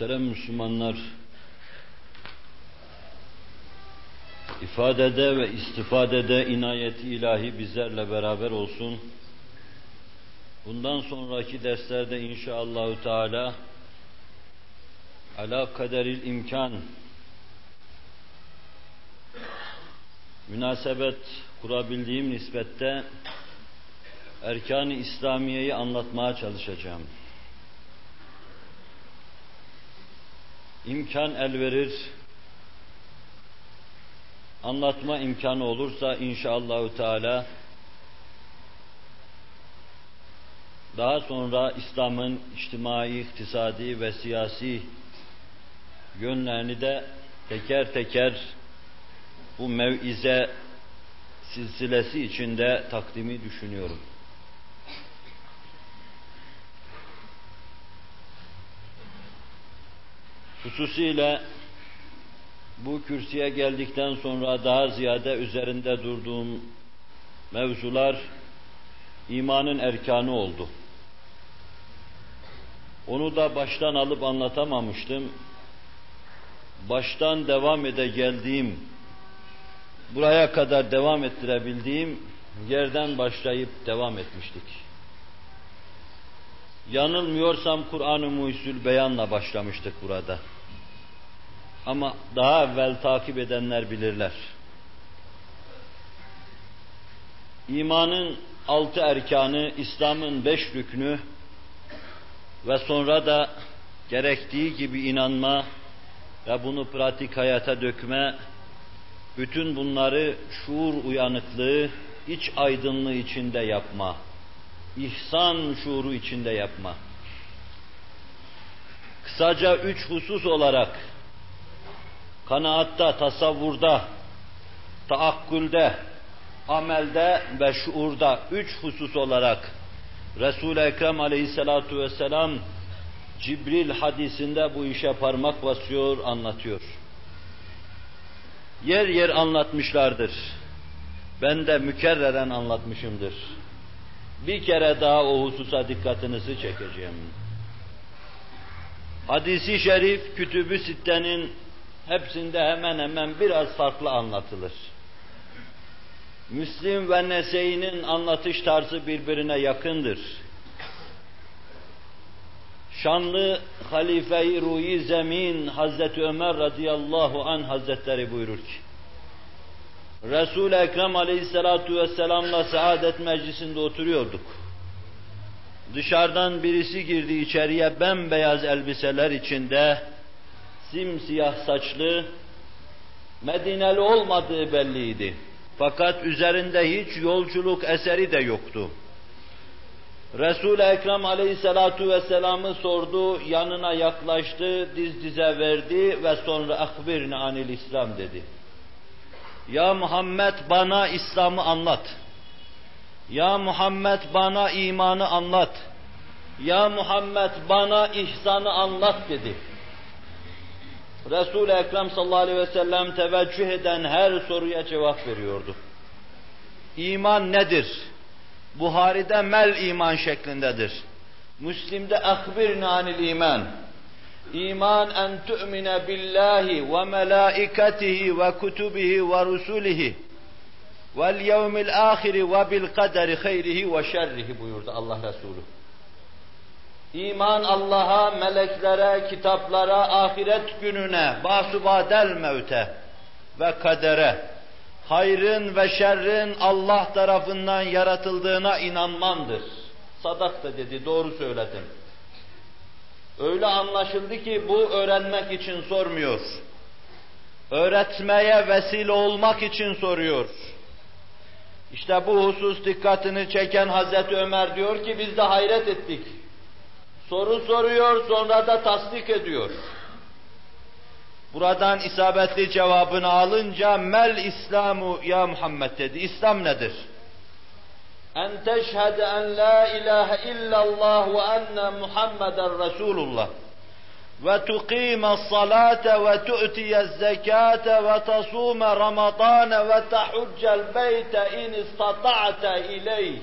Muhterem Müslümanlar, ifadede ve istifadede inayeti ilahi bizlerle beraber olsun. Bundan sonraki derslerde inşallahü teala ala kaderil imkan münasebet kurabildiğim nispette erkan-ı İslamiye'yi anlatmaya çalışacağım. İmkan el verir, anlatma imkanı olursa inşallahü teala daha sonra İslam'ın içtimai, iktisadi ve siyasi yönlerini de teker teker bu mevize silsilesi içinde takdimi düşünüyorum. Hususiyle bu kürsüye geldikten sonra daha ziyade üzerinde durduğum mevzular imanın erkanı oldu. Onu da baştan alıp anlatamamıştım. Baştan devam ede geldiğim, buraya kadar devam ettirebildiğim yerden başlayıp devam etmiştik. Yanılmıyorsam Kur'an-ı Muhyüzül Beyan'la başlamıştık burada. Ama daha evvel takip edenler bilirler. İmanın altı erkanı, İslam'ın beş rüknü ve sonra da gerektiği gibi inanma ve bunu pratik hayata dökme, bütün bunları şuur uyanıklığı, iç aydınlığı içinde yapma, ihsan şuuru içinde yapma. Kısaca üç husus olarak kanaatta, tasavvurda, taakkulde, amelde ve şuurda üç husus olarak Resul-i Ekrem aleyhissalatu vesselam Cibril hadisinde bu işe parmak basıyor, anlatıyor. Yer yer anlatmışlardır. Ben de mükerreren anlatmışımdır. Bir kere daha o hususa dikkatinizi çekeceğim. Hadisi şerif, kütübü sittenin hepsinde hemen hemen biraz farklı anlatılır. Müslim ve Nese'inin anlatış tarzı birbirine yakındır. Şanlı halife-i ruhi zemin Hazreti Ömer radıyallahu an hazretleri buyurur ki, Resul-i Ekrem aleyhissalatu vesselamla saadet meclisinde oturuyorduk. Dışarıdan birisi girdi içeriye bembeyaz elbiseler içinde, simsiyah saçlı, Medineli olmadığı belliydi. Fakat üzerinde hiç yolculuk eseri de yoktu. Resul-i Ekrem aleyhissalatu vesselam'ı sordu, yanına yaklaştı, diz dize verdi ve sonra akbirni anil İslam dedi. Ya Muhammed bana İslam'ı anlat. Ya Muhammed bana imanı anlat. Ya Muhammed bana ihsanı anlat dedi. Resul-i Ekrem sallallahu aleyhi ve sellem teveccüh eden her soruya cevap veriyordu. İman nedir? Buhari'de mel iman şeklindedir. Müslim'de akbirni anil iman. İman en tu'mine billahi ve melaikatihi ve kutubihi ve rusulihi vel yevmil ahiri ve bil kaderi hayrihi ve şerrihi buyurdu Allah Resulü. İman Allah'a, meleklere, kitaplara, ahiret gününe, basubadel mevte ve kadere, hayrın ve şerrin Allah tarafından yaratıldığına inanmandır. Sadak da dedi, doğru söyledin. Öyle anlaşıldı ki bu öğrenmek için sormuyor. Öğretmeye vesile olmak için soruyor. İşte bu husus dikkatini çeken Hazreti Ömer diyor ki biz de hayret ettik. Soru soruyor sonra da tasdik ediyor. Buradan isabetli cevabını alınca mel İslamu ya Muhammed dedi. İslam nedir? En teşhede en la ilahe illallah ve enne Muhammeden Resulullah ve tuqime salate ve tu'tiye zekate ve tasume ramadane ve tahuccel beyte in istata'te ileyh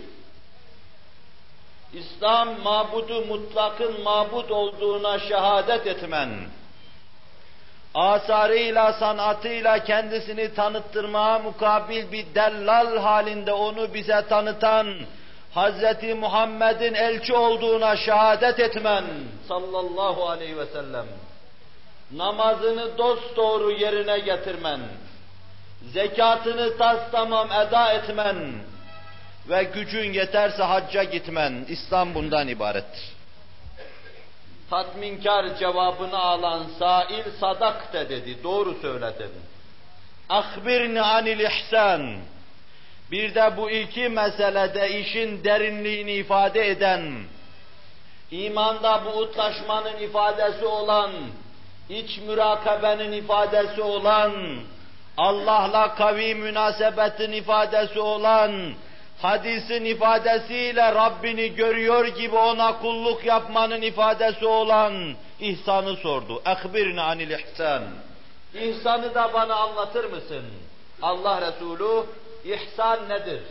İslam mabudu mutlakın mabud olduğuna şehadet etmen, asarıyla, sanatıyla kendisini tanıttırmaya mukabil bir dellal halinde onu bize tanıtan Hz. Muhammed'in elçi olduğuna şehadet etmen. Sallallahu aleyhi ve sellem. Namazını dosdoğru yerine getirmen, zekatını tas tamam eda etmen. Ve gücün yeterse hacca gitmen, İslam bundan ibarettir tatminkar cevabını alan sail sadak de dedi, doğru söyledin. Akbirni anil ihsan. Bir de bu iki meselede işin derinliğini ifade eden, imanda bu utlaşmanın ifadesi olan, iç mürakabenin ifadesi olan, Allah'la kavi münasebetin ifadesi olan, hadisin ifadesiyle Rabbini görüyor gibi ona kulluk yapmanın ifadesi olan ihsanı sordu. Ekbirni anil ihsan. İhsanı da bana anlatır mısın? Allah Resulü ihsan nedir?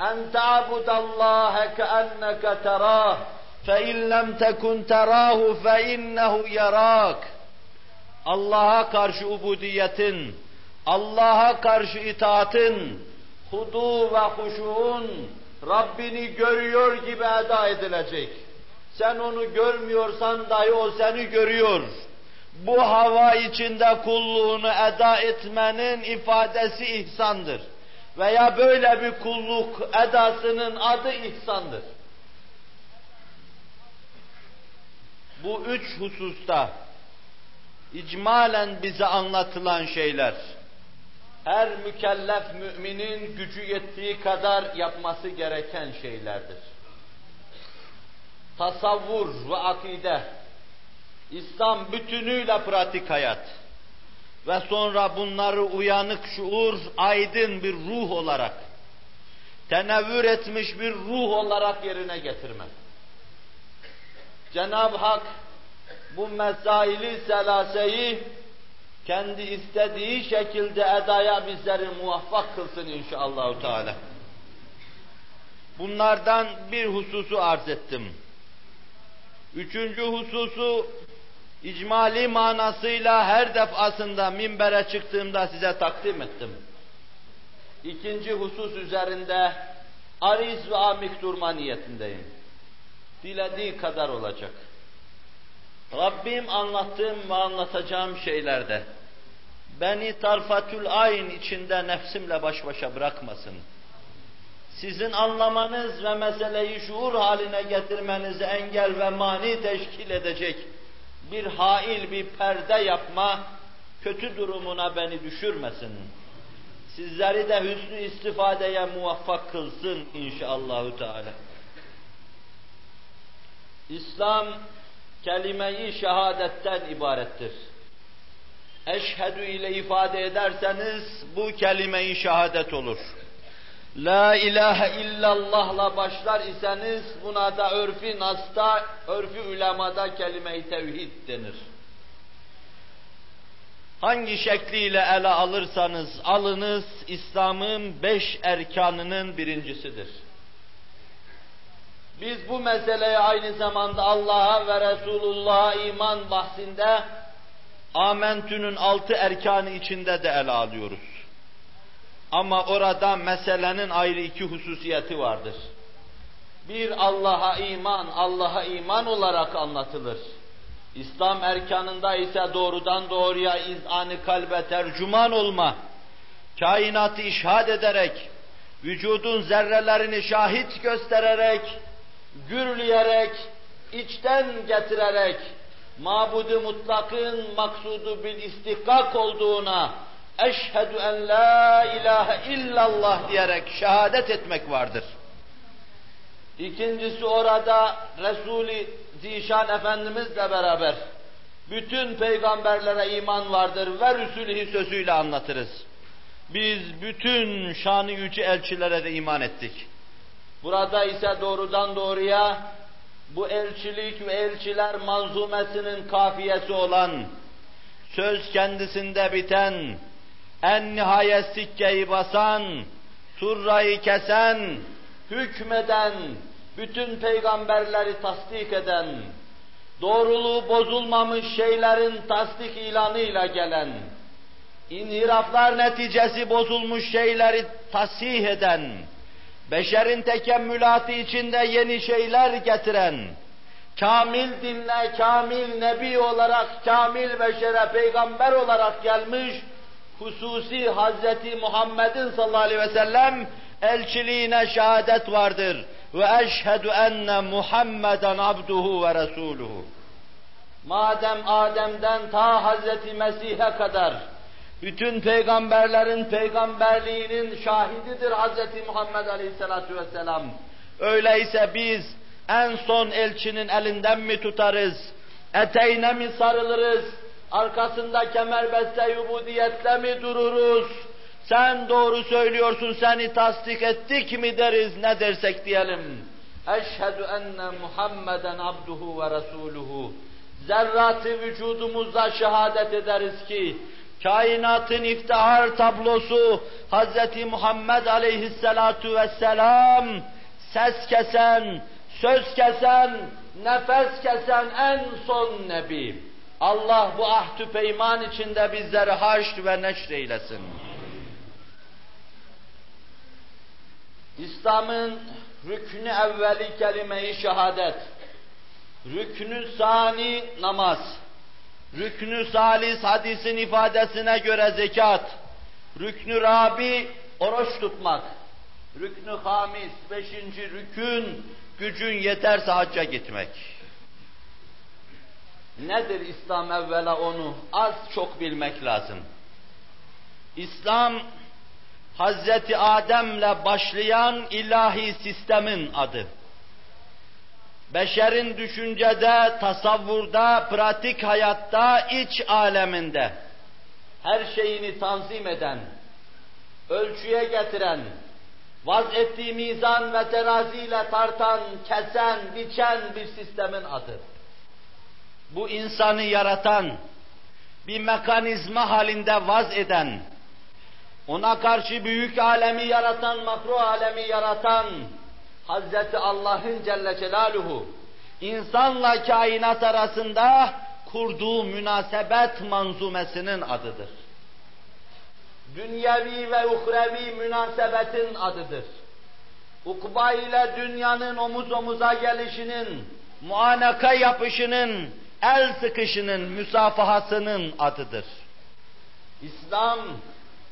En ta'budallâhe keenneke terâh fe in lem tekun terâhu fe innehu yarak. Allah'a karşı ubudiyetin, Allah'a karşı itaatin, hudu ve huşuğun Rabbini görüyor gibi eda edilecek. Sen onu görmüyorsan dahi o seni görüyor. Bu hava içinde kulluğunu eda etmenin ifadesi ihsandır. Veya böyle bir kulluk edasının adı ihsandır. Bu üç hususta icmalen bize anlatılan şeyler, her mükellef müminin gücü yettiği kadar yapması gereken şeylerdir. Tasavvur ve akide, İslam bütünüyle pratik hayat ve sonra bunları uyanık şuur, aydın bir ruh olarak, tenevvür etmiş bir ruh olarak yerine getirmek. Cenab-ı Hak bu mesaili selaseyi kendi istediği şekilde edaya bizleri muvaffak kılsın inşallah Teala. Bunlardan bir hususu arz ettim. Üçüncü hususu icmali manasıyla her defasında minbere çıktığımda size takdim ettim. İkinci husus üzerinde ariz ve amik durma niyetindeyim. Dilediği kadar olacak. Rabbim anlattığım ve anlatacağım şeylerde beni tarfatül ayn içinde nefsimle baş başa bırakmasın. Sizin anlamanız ve meseleyi şuur haline getirmenizi engel ve mani teşkil edecek bir hail, bir perde yapma, kötü durumuna beni düşürmesin. Sizleri de hüsnü istifadeye muvaffak kılsın inşallahü teala. İslam kelime-i şehadetten ibarettir. Eşhedü ile ifade ederseniz bu kelime-i şehadet olur. La ilahe illallah'la başlar iseniz buna da örfi nasta, örfi ulemada kelime-i tevhid denir. Hangi şekliyle ele alırsanız alınız, İslam'ın beş erkanının birincisidir. Biz bu meseleyi aynı zamanda Allah'a ve Resulullah'a iman bahsinde Amentü'nün altı erkanı içinde de ele alıyoruz. Ama orada meselenin ayrı iki hususiyeti vardır. Bir Allah'a iman, Allah'a iman olarak anlatılır. İslam erkanında ise doğrudan doğruya izanı kalbe tercüman olma, kainatı işhad ederek, vücudun zerrelerini şahit göstererek, gürleyerek, içten getirerek, mabudu mutlakın maksudu bil istihkak olduğuna eşhedü en la ilahe illallah diyerek şehadet etmek vardır. İkincisi orada Resul-i Zişan Efendimizle beraber bütün peygamberlere iman vardır ve Resulühi sözüyle anlatırız. Biz bütün şanı yüce elçilere de iman ettik. Burada ise doğrudan doğruya bu elçilik ve elçiler manzumesinin kafiyesi olan, söz kendisinde biten, en nihayet sikkeyi basan, turrayı kesen, hükmeden, bütün peygamberleri tasdik eden, doğruluğu bozulmamış şeylerin tasdik ilanıyla gelen, inhiraflar neticesi bozulmuş şeyleri tasih eden, beşerin tekemmülatı içinde yeni şeyler getiren, kamil dinle, kamil nebi olarak, kamil beşere peygamber olarak gelmiş, hususi Hazreti Muhammed'in sallallahu aleyhi ve sellem elçiliğine şehadet vardır. Ve eşhedü enne Muhammeden abduhu ve resuluhu. Madem Adem'den ta Hazreti Mesih'e kadar bütün peygamberlerin peygamberliğinin şahididir Hazreti Muhammed Aleyhisselatü Vesselam. Öyleyse biz en son elçinin elinden mi tutarız? Eteğine mi sarılırız? Arkasında kemerbeste yubudiyetle mi dururuz? Sen doğru söylüyorsun, seni tasdik ettik mi deriz, ne dersek diyelim. Eşhedü enne Muhammeden abduhu ve resuluhu. Zerratı vücudumuzda şehadet ederiz ki, kainatın iftihar tablosu Hz. Muhammed aleyhisselatu vesselam, ses kesen, söz kesen, nefes kesen en son nebi. Allah bu ahdü peyman içinde bizleri haşr ve neşr eylesin. İslam'ın rüknü evveli kelime-i şehadet, rüknü sani namaz, rüknü salis hadisin ifadesine göre zekat, rüknü rabi oruç tutmak, rüknü hamis, beşinci rükün gücün yeterse hacca gitmek. Nedir İslam evvela onu az çok bilmek lazım. İslam Hazreti Adem'le başlayan ilahi sistemin adı. Beşerin düşüncede, tasavvurda, pratik hayatta, iç aleminde her şeyini tanzim eden, ölçüye getiren, vaz ettiği mizan ve teraziyle tartan, kesen, biçen bir sistemin adı. Bu insanı yaratan, bir mekanizma halinde vaz eden, ona karşı büyük alemi yaratan, makro alemi yaratan Hazreti Allah'ın Celle Celaluhu insanla kainat arasında kurduğu münasebet manzumesinin adıdır. Dünyevi ve uhrevi münasebetin adıdır. Ukba ile dünyanın omuz omuza gelişinin, muanaka yapışının, el sıkışının, müsafahasının adıdır. İslam,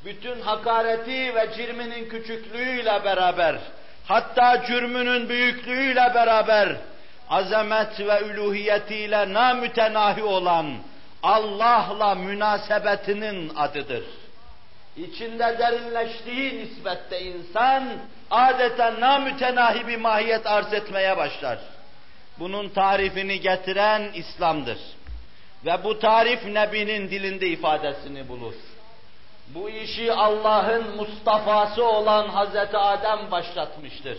bütün hakareti ve cirminin küçüklüğüyle beraber, hatta cürmünün büyüklüğüyle beraber, azamet ve üluhiyetiyle namütenahi olan Allah'la münasebetinin adıdır. İçinde derinleştiği nispette insan adeta namütenahi bir mahiyet arz etmeye başlar. Bunun tarifini getiren İslam'dır. Ve bu tarif Nebi'nin dilinde ifadesini bulur. Bu işi Allah'ın Mustafa'sı olan Hazreti Adem başlatmıştır.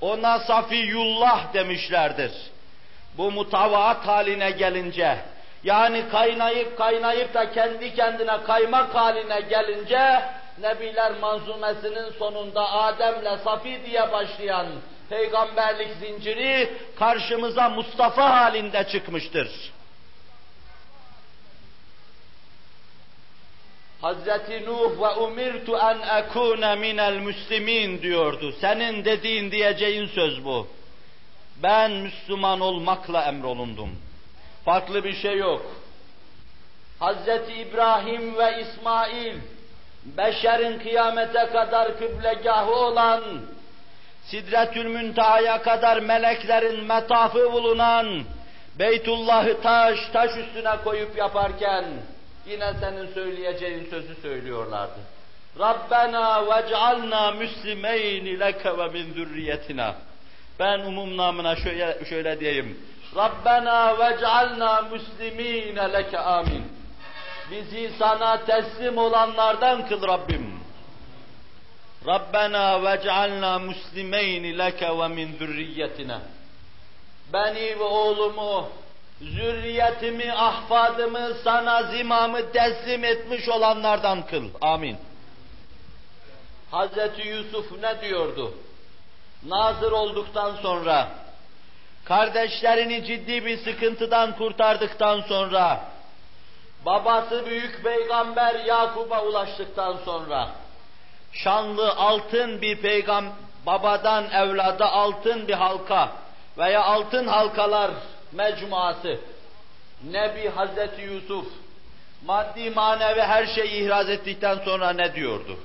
Ona Safiyullah demişlerdir. Bu mutavaat haline gelince, yani kaynayıp kaynayıp da kendi kendine kaymak haline gelince, Nebiler manzumesinin sonunda Adem'le Safi diye başlayan peygamberlik zinciri karşımıza Mustafa halinde çıkmıştır. Hazreti Nuh ve umirtu en ekune minel müslimin diyordu. Senin dediğin diyeceğin söz bu. Ben Müslüman olmakla emrolundum. Farklı bir şey yok. Hazreti İbrahim ve İsmail, beşerin kıyamete kadar kıblegahı olan, Sidretül Münteha'ya kadar meleklerin metafı bulunan, Beytullah'ı taş taş üstüne koyup yaparken, yine senin söyleyeceğin sözü söylüyorlardı. Rabbena vec'alna müslimeyni leke ve min zürriyetina. Ben umum namına şöyle, şöyle diyeyim. Rabbena vec'alna müslimine leke amin. Bizi sana teslim olanlardan kıl Rabbim. Rabbena vec'alna muslimeyni leke ve min zürriyetina. Beni ve oğlumu, zürriyetimi, ahfadımı sana zimamı teslim etmiş olanlardan kıl. Amin. Hazreti Yusuf ne diyordu? nazır olduktan sonra, kardeşlerini ciddi bir sıkıntıdan kurtardıktan sonra, babası büyük peygamber Yakub'a ulaştıktan sonra, şanlı altın bir peygam babadan evlada altın bir halka veya altın halkalar mecmuası, Nebi Hazreti Yusuf, maddi manevi her şeyi ihraz ettikten sonra ne diyordu?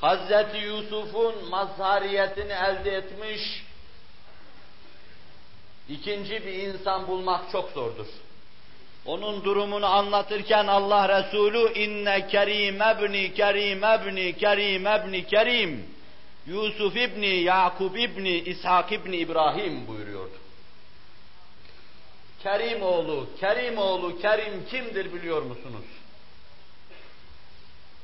Hazreti Yusuf'un mazhariyetini elde etmiş ikinci bir insan bulmak çok zordur. Onun durumunu anlatırken Allah Resulü inne kerim ebni kerim ebni kerim ebni kerim Yusuf ibni Yakub ibni İshak ibni İbrahim buyuruyordu. Kerim oğlu, Kerim oğlu, Kerim kimdir biliyor musunuz?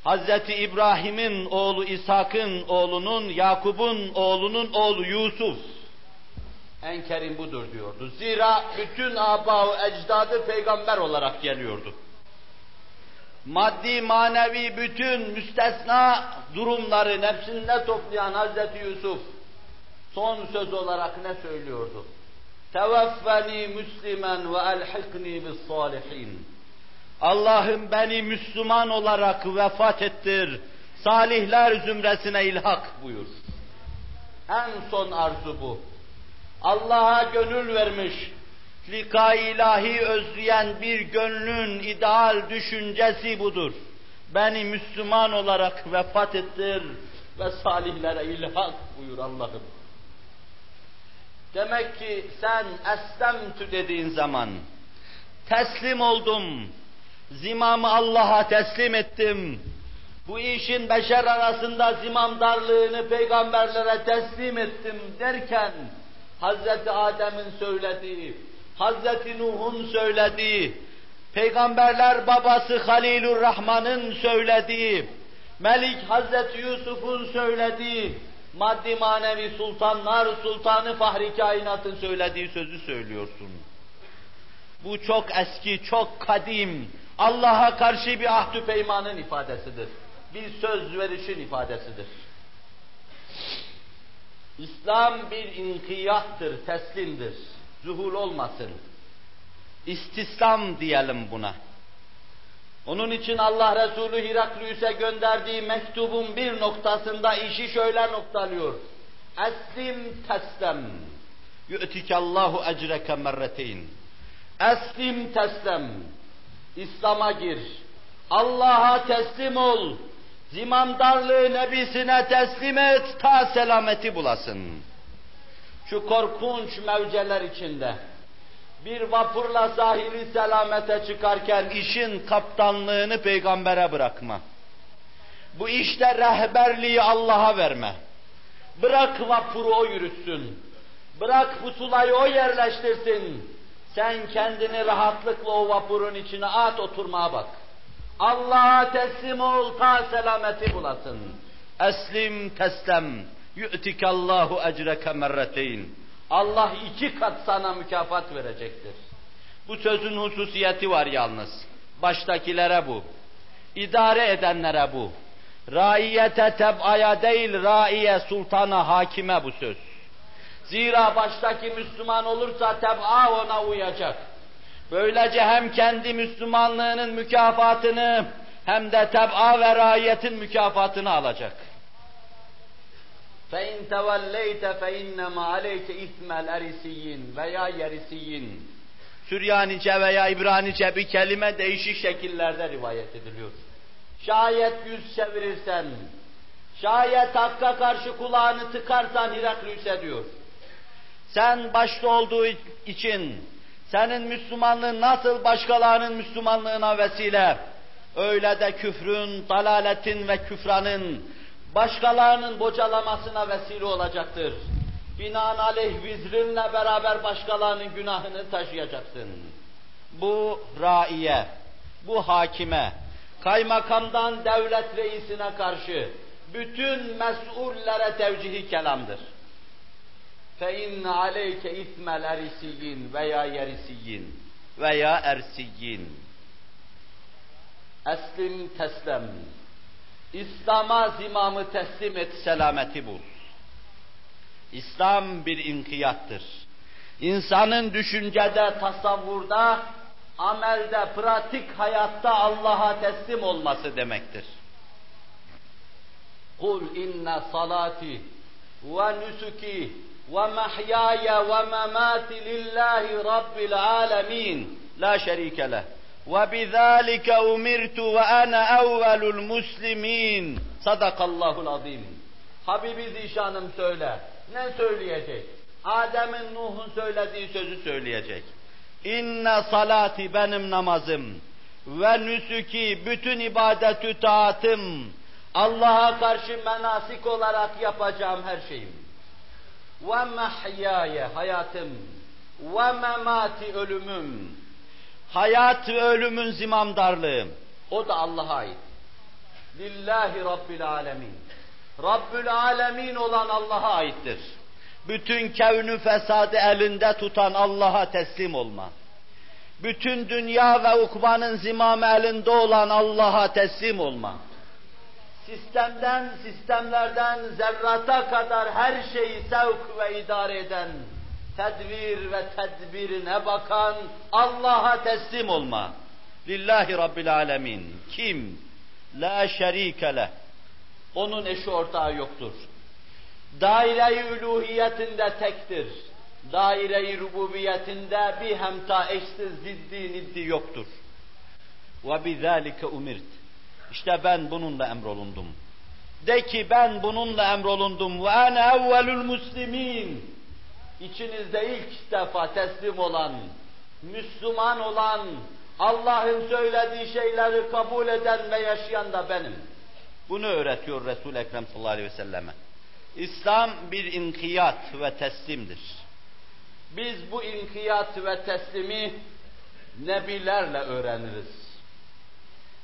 Hazreti İbrahim'in oğlu İshak'ın oğlunun, Yakub'un oğlunun oğlu Yusuf. En kerim budur diyordu. Zira bütün aba ecdadı peygamber olarak geliyordu. Maddi manevi bütün müstesna durumları nefsinde toplayan Hazreti Yusuf son söz olarak ne söylüyordu? Tevaffeni Müslümen ve elhikni bis salihin. Allah'ım beni Müslüman olarak vefat ettir. Salihler zümresine ilhak buyur. En son arzu bu. Allah'a gönül vermiş, lika ilahi özleyen bir gönlün ideal düşüncesi budur. Beni Müslüman olarak vefat ettir ve salihlere ilhak buyur Allah'ım. Demek ki sen eslemtü dediğin zaman teslim oldum, zimamı Allah'a teslim ettim. Bu işin beşer arasında zimamdarlığını peygamberlere teslim ettim derken Hazreti Adem'in söylediği, Hazreti Nuh'un söylediği, peygamberler babası Halilur Rahman'ın söylediği, Melik Hazreti Yusuf'un söylediği, maddi manevi sultanlar sultanı Fahri Kainat'ın söylediği sözü söylüyorsun. Bu çok eski, çok kadim, Allah'a karşı bir ahdü peymanın ifadesidir. Bir söz verişin ifadesidir. İslam bir inkiyattır, teslimdir. Zuhul olmasın. İstislam diyelim buna. Onun için Allah Resulü Hiraklüs'e gönderdiği mektubun bir noktasında işi şöyle noktalıyor. Eslim teslem. Yu'tikallahu ecreke merreteyn. Eslim teslem. İslam'a gir. Allah'a teslim ol. Zimamdarlığı nebisine teslim et ta selameti bulasın. Şu korkunç mevceler içinde bir vapurla sahili selamete çıkarken işin kaptanlığını peygambere bırakma. Bu işte rehberliği Allah'a verme. Bırak vapuru o yürütsün. Bırak pusulayı o yerleştirsin. Sen kendini rahatlıkla o vapurun içine at oturmaya bak. Allah'a teslim ol ta selameti bulasın. Eslim teslem. Yu'tikallahu ecreke merreteyn. Allah iki kat sana mükafat verecektir. Bu sözün hususiyeti var yalnız. Baştakilere bu. İdare edenlere bu. Raiyete tebaya değil, raiye sultana, hakime bu söz. Zira baştaki Müslüman olursa teb'a ona uyacak. Böylece hem kendi Müslümanlığının mükafatını hem de teb'a ve raiyetin mükafatını alacak. فَاِنْ تَوَلَّيْتَ فَاِنَّمَا عَلَيْكَ اِثْمَ الْاَرِسِيِّينَ veya yerisiyin. Süryanice veya İbranice bir kelime değişik şekillerde rivayet ediliyor. Şayet yüz çevirirsen, şayet hakka karşı kulağını tıkarsan Hiraklüs'e diyor. Sen başta olduğu için senin Müslümanlığın nasıl başkalarının Müslümanlığına vesile, öyle de küfrün, dalaletin ve küfranın başkalarının bocalamasına vesile olacaktır. Binaenaleyh vizrinle beraber başkalarının günahını taşıyacaksın. Bu raiye, bu hakime, kaymakamdan devlet reisine karşı bütün mesullere tevcihi kelamdır. فَاِنَّ عَلَيْكَ اِثْمَ الْاَرِسِيِّينَ veya yerisiyin veya ersiyin. Eslim teslem. İslam'a zimamı teslim et, selameti bul. İslam bir inkiyattır. İnsanın düşüncede, tasavvurda, amelde, pratik hayatta Allah'a teslim olması demektir. Kul inne salati ve nusuki ve mahyaya ve memati lillahi rabbil alemin la şerike leh umirtu ve ana evvelul muslimin sadakallahul azim. Habibi Zişanım söyle. Ne söyleyecek? Adem'in Nuh'un söylediği sözü söyleyecek. İnne salati benim namazım. Ve nüsuki bütün ibadetü taatım. Allah'a karşı menasik olarak yapacağım her şeyim. Ve mahyaye hayatım. Ve memati ölümüm. Hayat ve ölümün zimamdarlığı. O da Allah'a ait. Lillahi Rabbil Alemin. Rabbül Alemin olan Allah'a aittir. Bütün kevnü fesadı elinde tutan Allah'a teslim olma. Bütün dünya ve ukbanın zimamı elinde olan Allah'a teslim olma sistemden, sistemlerden zerrata kadar her şeyi sevk ve idare eden, tedbir ve tedbirine bakan Allah'a teslim olma. Lillahi Rabbil Alemin. Kim? La şerike leh. Onun eşi ortağı yoktur. Daire-i uluhiyetinde tektir. Daire-i rububiyetinde bir hemta eşsiz ziddi niddi yoktur. Ve bizalike umirt. İşte ben bununla emrolundum. De ki ben bununla emrolundum. Ve ene evvelül muslimin. İçinizde ilk defa teslim olan, Müslüman olan, Allah'ın söylediği şeyleri kabul eden ve yaşayan da benim. Bunu öğretiyor Resul-i Ekrem sallallahu aleyhi ve selleme. İslam bir inkiyat ve teslimdir. Biz bu inkiyat ve teslimi nebilerle öğreniriz.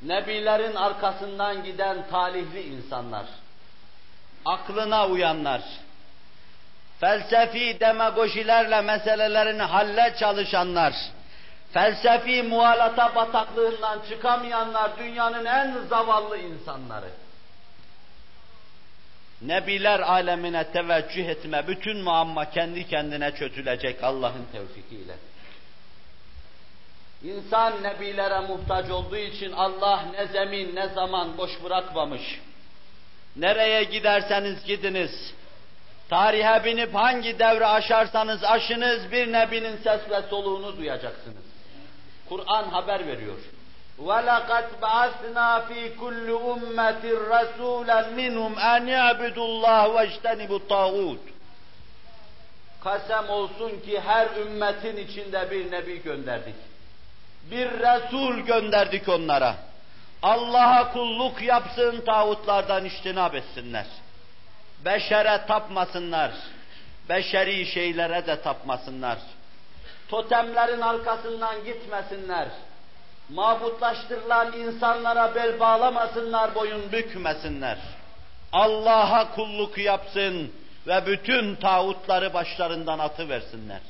Nebilerin arkasından giden talihli insanlar, aklına uyanlar, felsefi demagojilerle meselelerini halle çalışanlar, felsefi muhalata bataklığından çıkamayanlar dünyanın en zavallı insanları. Nebiler alemine teveccüh etme, bütün muamma kendi kendine çözülecek Allah'ın tevfikiyle. İnsan nebilere muhtaç olduğu için Allah ne zemin ne zaman boş bırakmamış. Nereye giderseniz gidiniz, tarihe binip hangi devre aşarsanız aşınız bir nebinin ses ve soluğunu duyacaksınız. Kur'an haber veriyor. وَلَقَدْ بَعَثْنَا ف۪ي كُلِّ اُمَّةٍ رَسُولًا مِنْهُمْ اَنْ يَعْبُدُوا اللّٰهِ وَاجْتَنِبُوا الطَّاغُوتِ Kasem olsun ki her ümmetin içinde bir nebi gönderdik bir Resul gönderdik onlara. Allah'a kulluk yapsın, tağutlardan iştinab etsinler. Beşere tapmasınlar. Beşeri şeylere de tapmasınlar. Totemlerin arkasından gitmesinler. Mabutlaştırılan insanlara bel bağlamasınlar, boyun bükmesinler. Allah'a kulluk yapsın ve bütün tağutları başlarından atıversinler.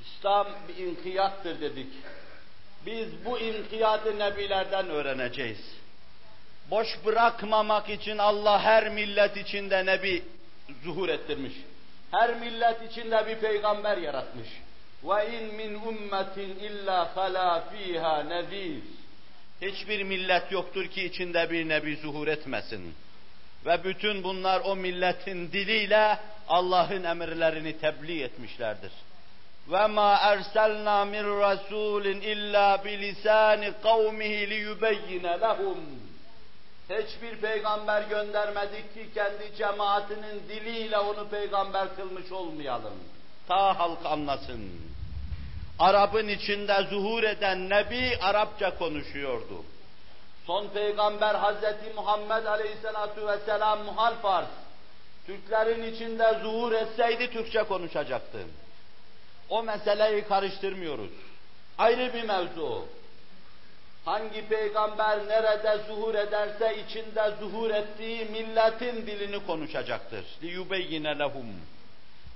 İslam bir inkiyattır dedik. Biz bu inkiyadı nebilerden öğreneceğiz. Boş bırakmamak için Allah her millet içinde nebi zuhur ettirmiş. Her millet içinde bir peygamber yaratmış. Ve in min ummetin illa hala fiha nezir. Hiçbir millet yoktur ki içinde bir nebi zuhur etmesin. Ve bütün bunlar o milletin diliyle Allah'ın emirlerini tebliğ etmişlerdir. وَمَا أَرْسَلْنَا مِنْ رَسُولٍ إِلَّا بِلِسَانِ قَوْمِهِ لِيُبَيِّنَ لَهُمْ Hiçbir peygamber göndermedik ki kendi cemaatinin diliyle onu peygamber kılmış olmayalım. Ta halk anlasın. Arap'ın içinde zuhur eden Nebi Arapça konuşuyordu. Son peygamber Hazreti Muhammed Aleyhisselatu Vesselam muhal farz. Türklerin içinde zuhur etseydi Türkçe konuşacaktı. O meseleyi karıştırmıyoruz. Ayrı bir mevzu. Hangi peygamber nerede zuhur ederse içinde zuhur ettiği milletin dilini konuşacaktır. لِيُبَيِّنَ لَهُمْ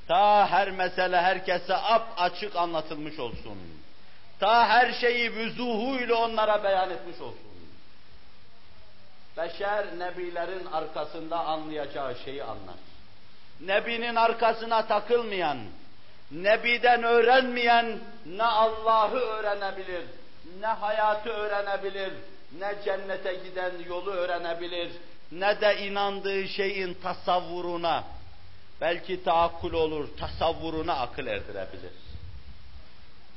Ta her mesele herkese ap açık anlatılmış olsun. Ta her şeyi vüzuhuyla onlara beyan etmiş olsun. Beşer nebilerin arkasında anlayacağı şeyi anlar. Nebinin arkasına takılmayan, Nebiden öğrenmeyen ne Allah'ı öğrenebilir, ne hayatı öğrenebilir, ne cennete giden yolu öğrenebilir, ne de inandığı şeyin tasavvuruna, belki taakkul olur, tasavvuruna akıl erdirebilir.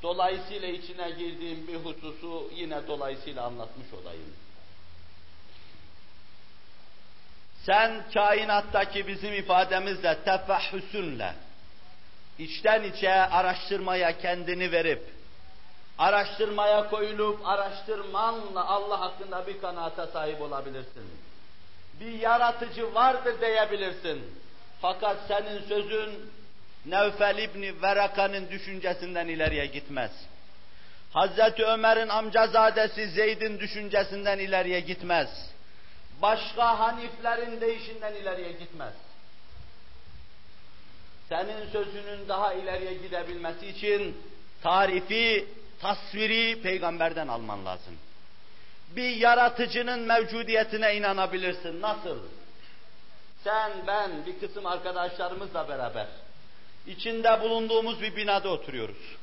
Dolayısıyla içine girdiğim bir hususu yine dolayısıyla anlatmış olayım. Sen kainattaki bizim ifademizle tefahhüsünle, içten içe araştırmaya kendini verip, araştırmaya koyulup araştırmanla Allah hakkında bir kanaate sahip olabilirsin. Bir yaratıcı vardır diyebilirsin. Fakat senin sözün Nevfel İbni Veraka'nın düşüncesinden ileriye gitmez. Hazreti Ömer'in amcazadesi Zeyd'in düşüncesinden ileriye gitmez. Başka haniflerin değişinden ileriye gitmez. Senin sözünün daha ileriye gidebilmesi için tarifi, tasviri peygamberden alman lazım. Bir yaratıcının mevcudiyetine inanabilirsin. Nasıl? Sen, ben, bir kısım arkadaşlarımızla beraber içinde bulunduğumuz bir binada oturuyoruz.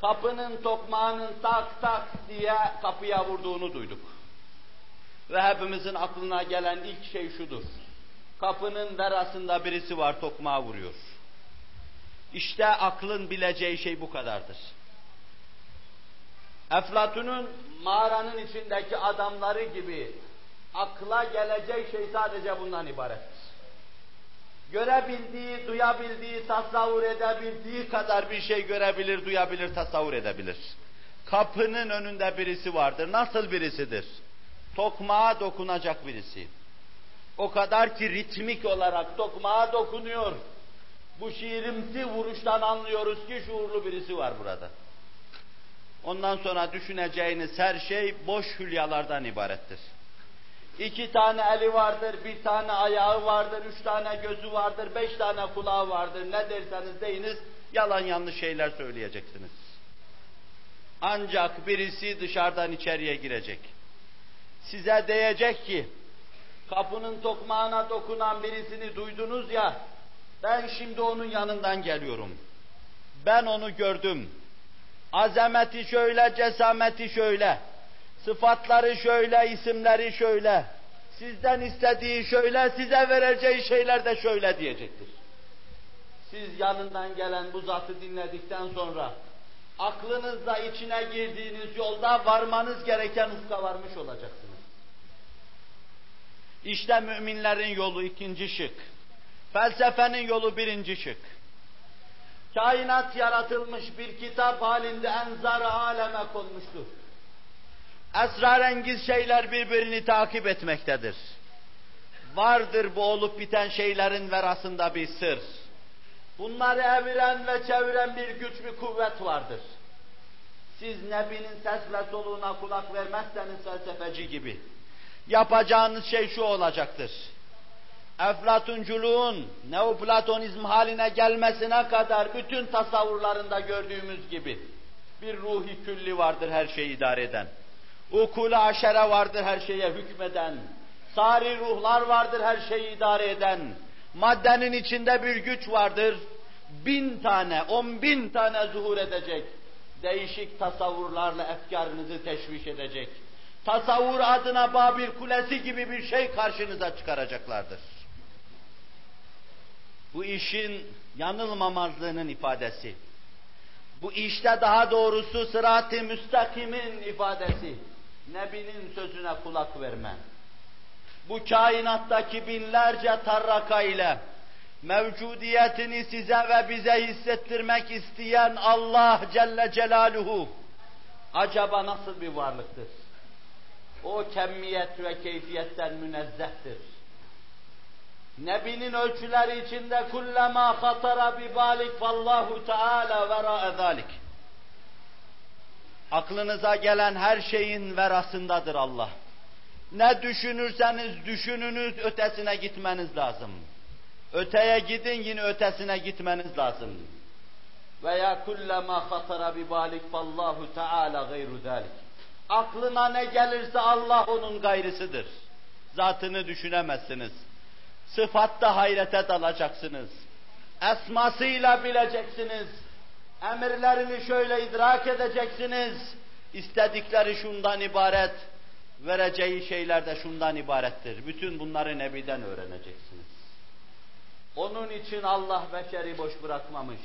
Kapının tokmağının tak tak diye kapıya vurduğunu duyduk. Ve hepimizin aklına gelen ilk şey şudur. Kapının verasında birisi var tokmağı vuruyor. İşte aklın bileceği şey bu kadardır. Eflatun'un mağaranın içindeki adamları gibi akla gelecek şey sadece bundan ibarettir. Görebildiği, duyabildiği, tasavvur edebildiği kadar bir şey görebilir, duyabilir, tasavvur edebilir. Kapının önünde birisi vardır. Nasıl birisidir? Tokmağa dokunacak birisi. O kadar ki ritmik olarak tokmağa dokunuyor. Bu şiirimsi vuruştan anlıyoruz ki şuurlu birisi var burada. Ondan sonra düşüneceğiniz her şey boş hülyalardan ibarettir. İki tane eli vardır, bir tane ayağı vardır, üç tane gözü vardır, beş tane kulağı vardır. Ne derseniz deyiniz, yalan yanlış şeyler söyleyeceksiniz. Ancak birisi dışarıdan içeriye girecek. Size diyecek ki, kapının tokmağına dokunan birisini duydunuz ya, ben şimdi onun yanından geliyorum. Ben onu gördüm. Azameti şöyle, cesameti şöyle. Sıfatları şöyle, isimleri şöyle. Sizden istediği şöyle, size vereceği şeyler de şöyle diyecektir. Siz yanından gelen bu zatı dinledikten sonra aklınızla içine girdiğiniz yolda varmanız gereken ufka varmış olacaksınız. İşte müminlerin yolu ikinci şık. Felsefenin yolu birinci şık. Kainat yaratılmış bir kitap halinde enzar aleme konmuştur. Esrarengiz şeyler birbirini takip etmektedir. Vardır bu olup biten şeylerin verasında bir sır. Bunları eviren ve çeviren bir güç, bir kuvvet vardır. Siz Nebi'nin ses ve soluğuna kulak vermezseniz felsefeci gibi, yapacağınız şey şu olacaktır. Eflatunculuğun neoplatonizm haline gelmesine kadar bütün tasavvurlarında gördüğümüz gibi bir ruhi külli vardır her şeyi idare eden. Ukul aşere vardır her şeye hükmeden. Sari ruhlar vardır her şeyi idare eden. Maddenin içinde bir güç vardır. Bin tane, on bin tane zuhur edecek. Değişik tasavvurlarla efkarınızı teşviş edecek. Tasavvur adına Babil Kulesi gibi bir şey karşınıza çıkaracaklardır. Bu işin yanılmamazlığının ifadesi. Bu işte daha doğrusu sırat-ı müstakimin ifadesi. Nebinin sözüne kulak verme. Bu kainattaki binlerce tarraka ile mevcudiyetini size ve bize hissettirmek isteyen Allah Celle Celaluhu acaba nasıl bir varlıktır? O kemmiyet ve keyfiyetten münezzehtir. Nebinin ölçüleri içinde kullema hatara bi balik fallahu teala vera zalik. Aklınıza gelen her şeyin verasındadır Allah. Ne düşünürseniz düşününüz ötesine gitmeniz lazım. Öteye gidin yine ötesine gitmeniz lazım. Veya kullema hatara bi balik fallahu teala gayru zalik. Aklına ne gelirse Allah onun gayrısıdır. zatını düşünemezsiniz. Sıfatta hayrete dalacaksınız. Esmasıyla bileceksiniz. Emirlerini şöyle idrak edeceksiniz. İstedikleri şundan ibaret, vereceği şeyler de şundan ibarettir. Bütün bunları Nebi'den öğreneceksiniz. Onun için Allah beşeri boş bırakmamış.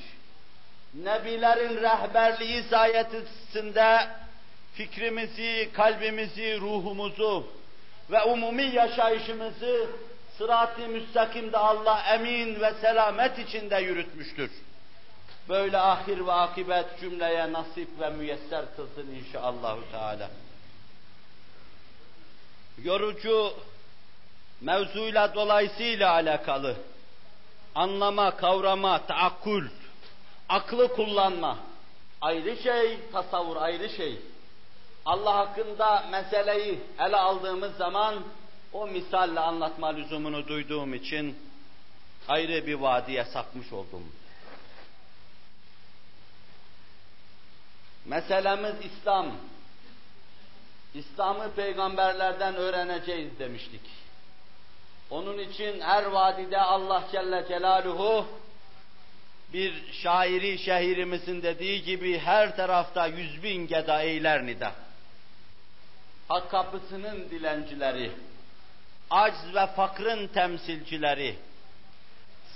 Nebilerin rehberliği sayesinde fikrimizi, kalbimizi, ruhumuzu ve umumi yaşayışımızı sırat-ı müstakimde Allah emin ve selamet içinde yürütmüştür. Böyle ahir ve akibet cümleye nasip ve müyesser kılsın inşallahü teala. Yorucu mevzuyla dolayısıyla alakalı anlama, kavrama, taakkul, aklı kullanma ayrı şey, tasavvur ayrı şey. Allah hakkında meseleyi ele aldığımız zaman o misalle anlatma lüzumunu duyduğum için ayrı bir vadiye sapmış oldum. Meselemiz İslam. İslam'ı peygamberlerden öğreneceğiz demiştik. Onun için her vadide Allah Celle Celaluhu bir şairi şehirimizin dediği gibi her tarafta yüz bin geda eyler nida. Hak kapısının dilencileri, acz ve fakrın temsilcileri,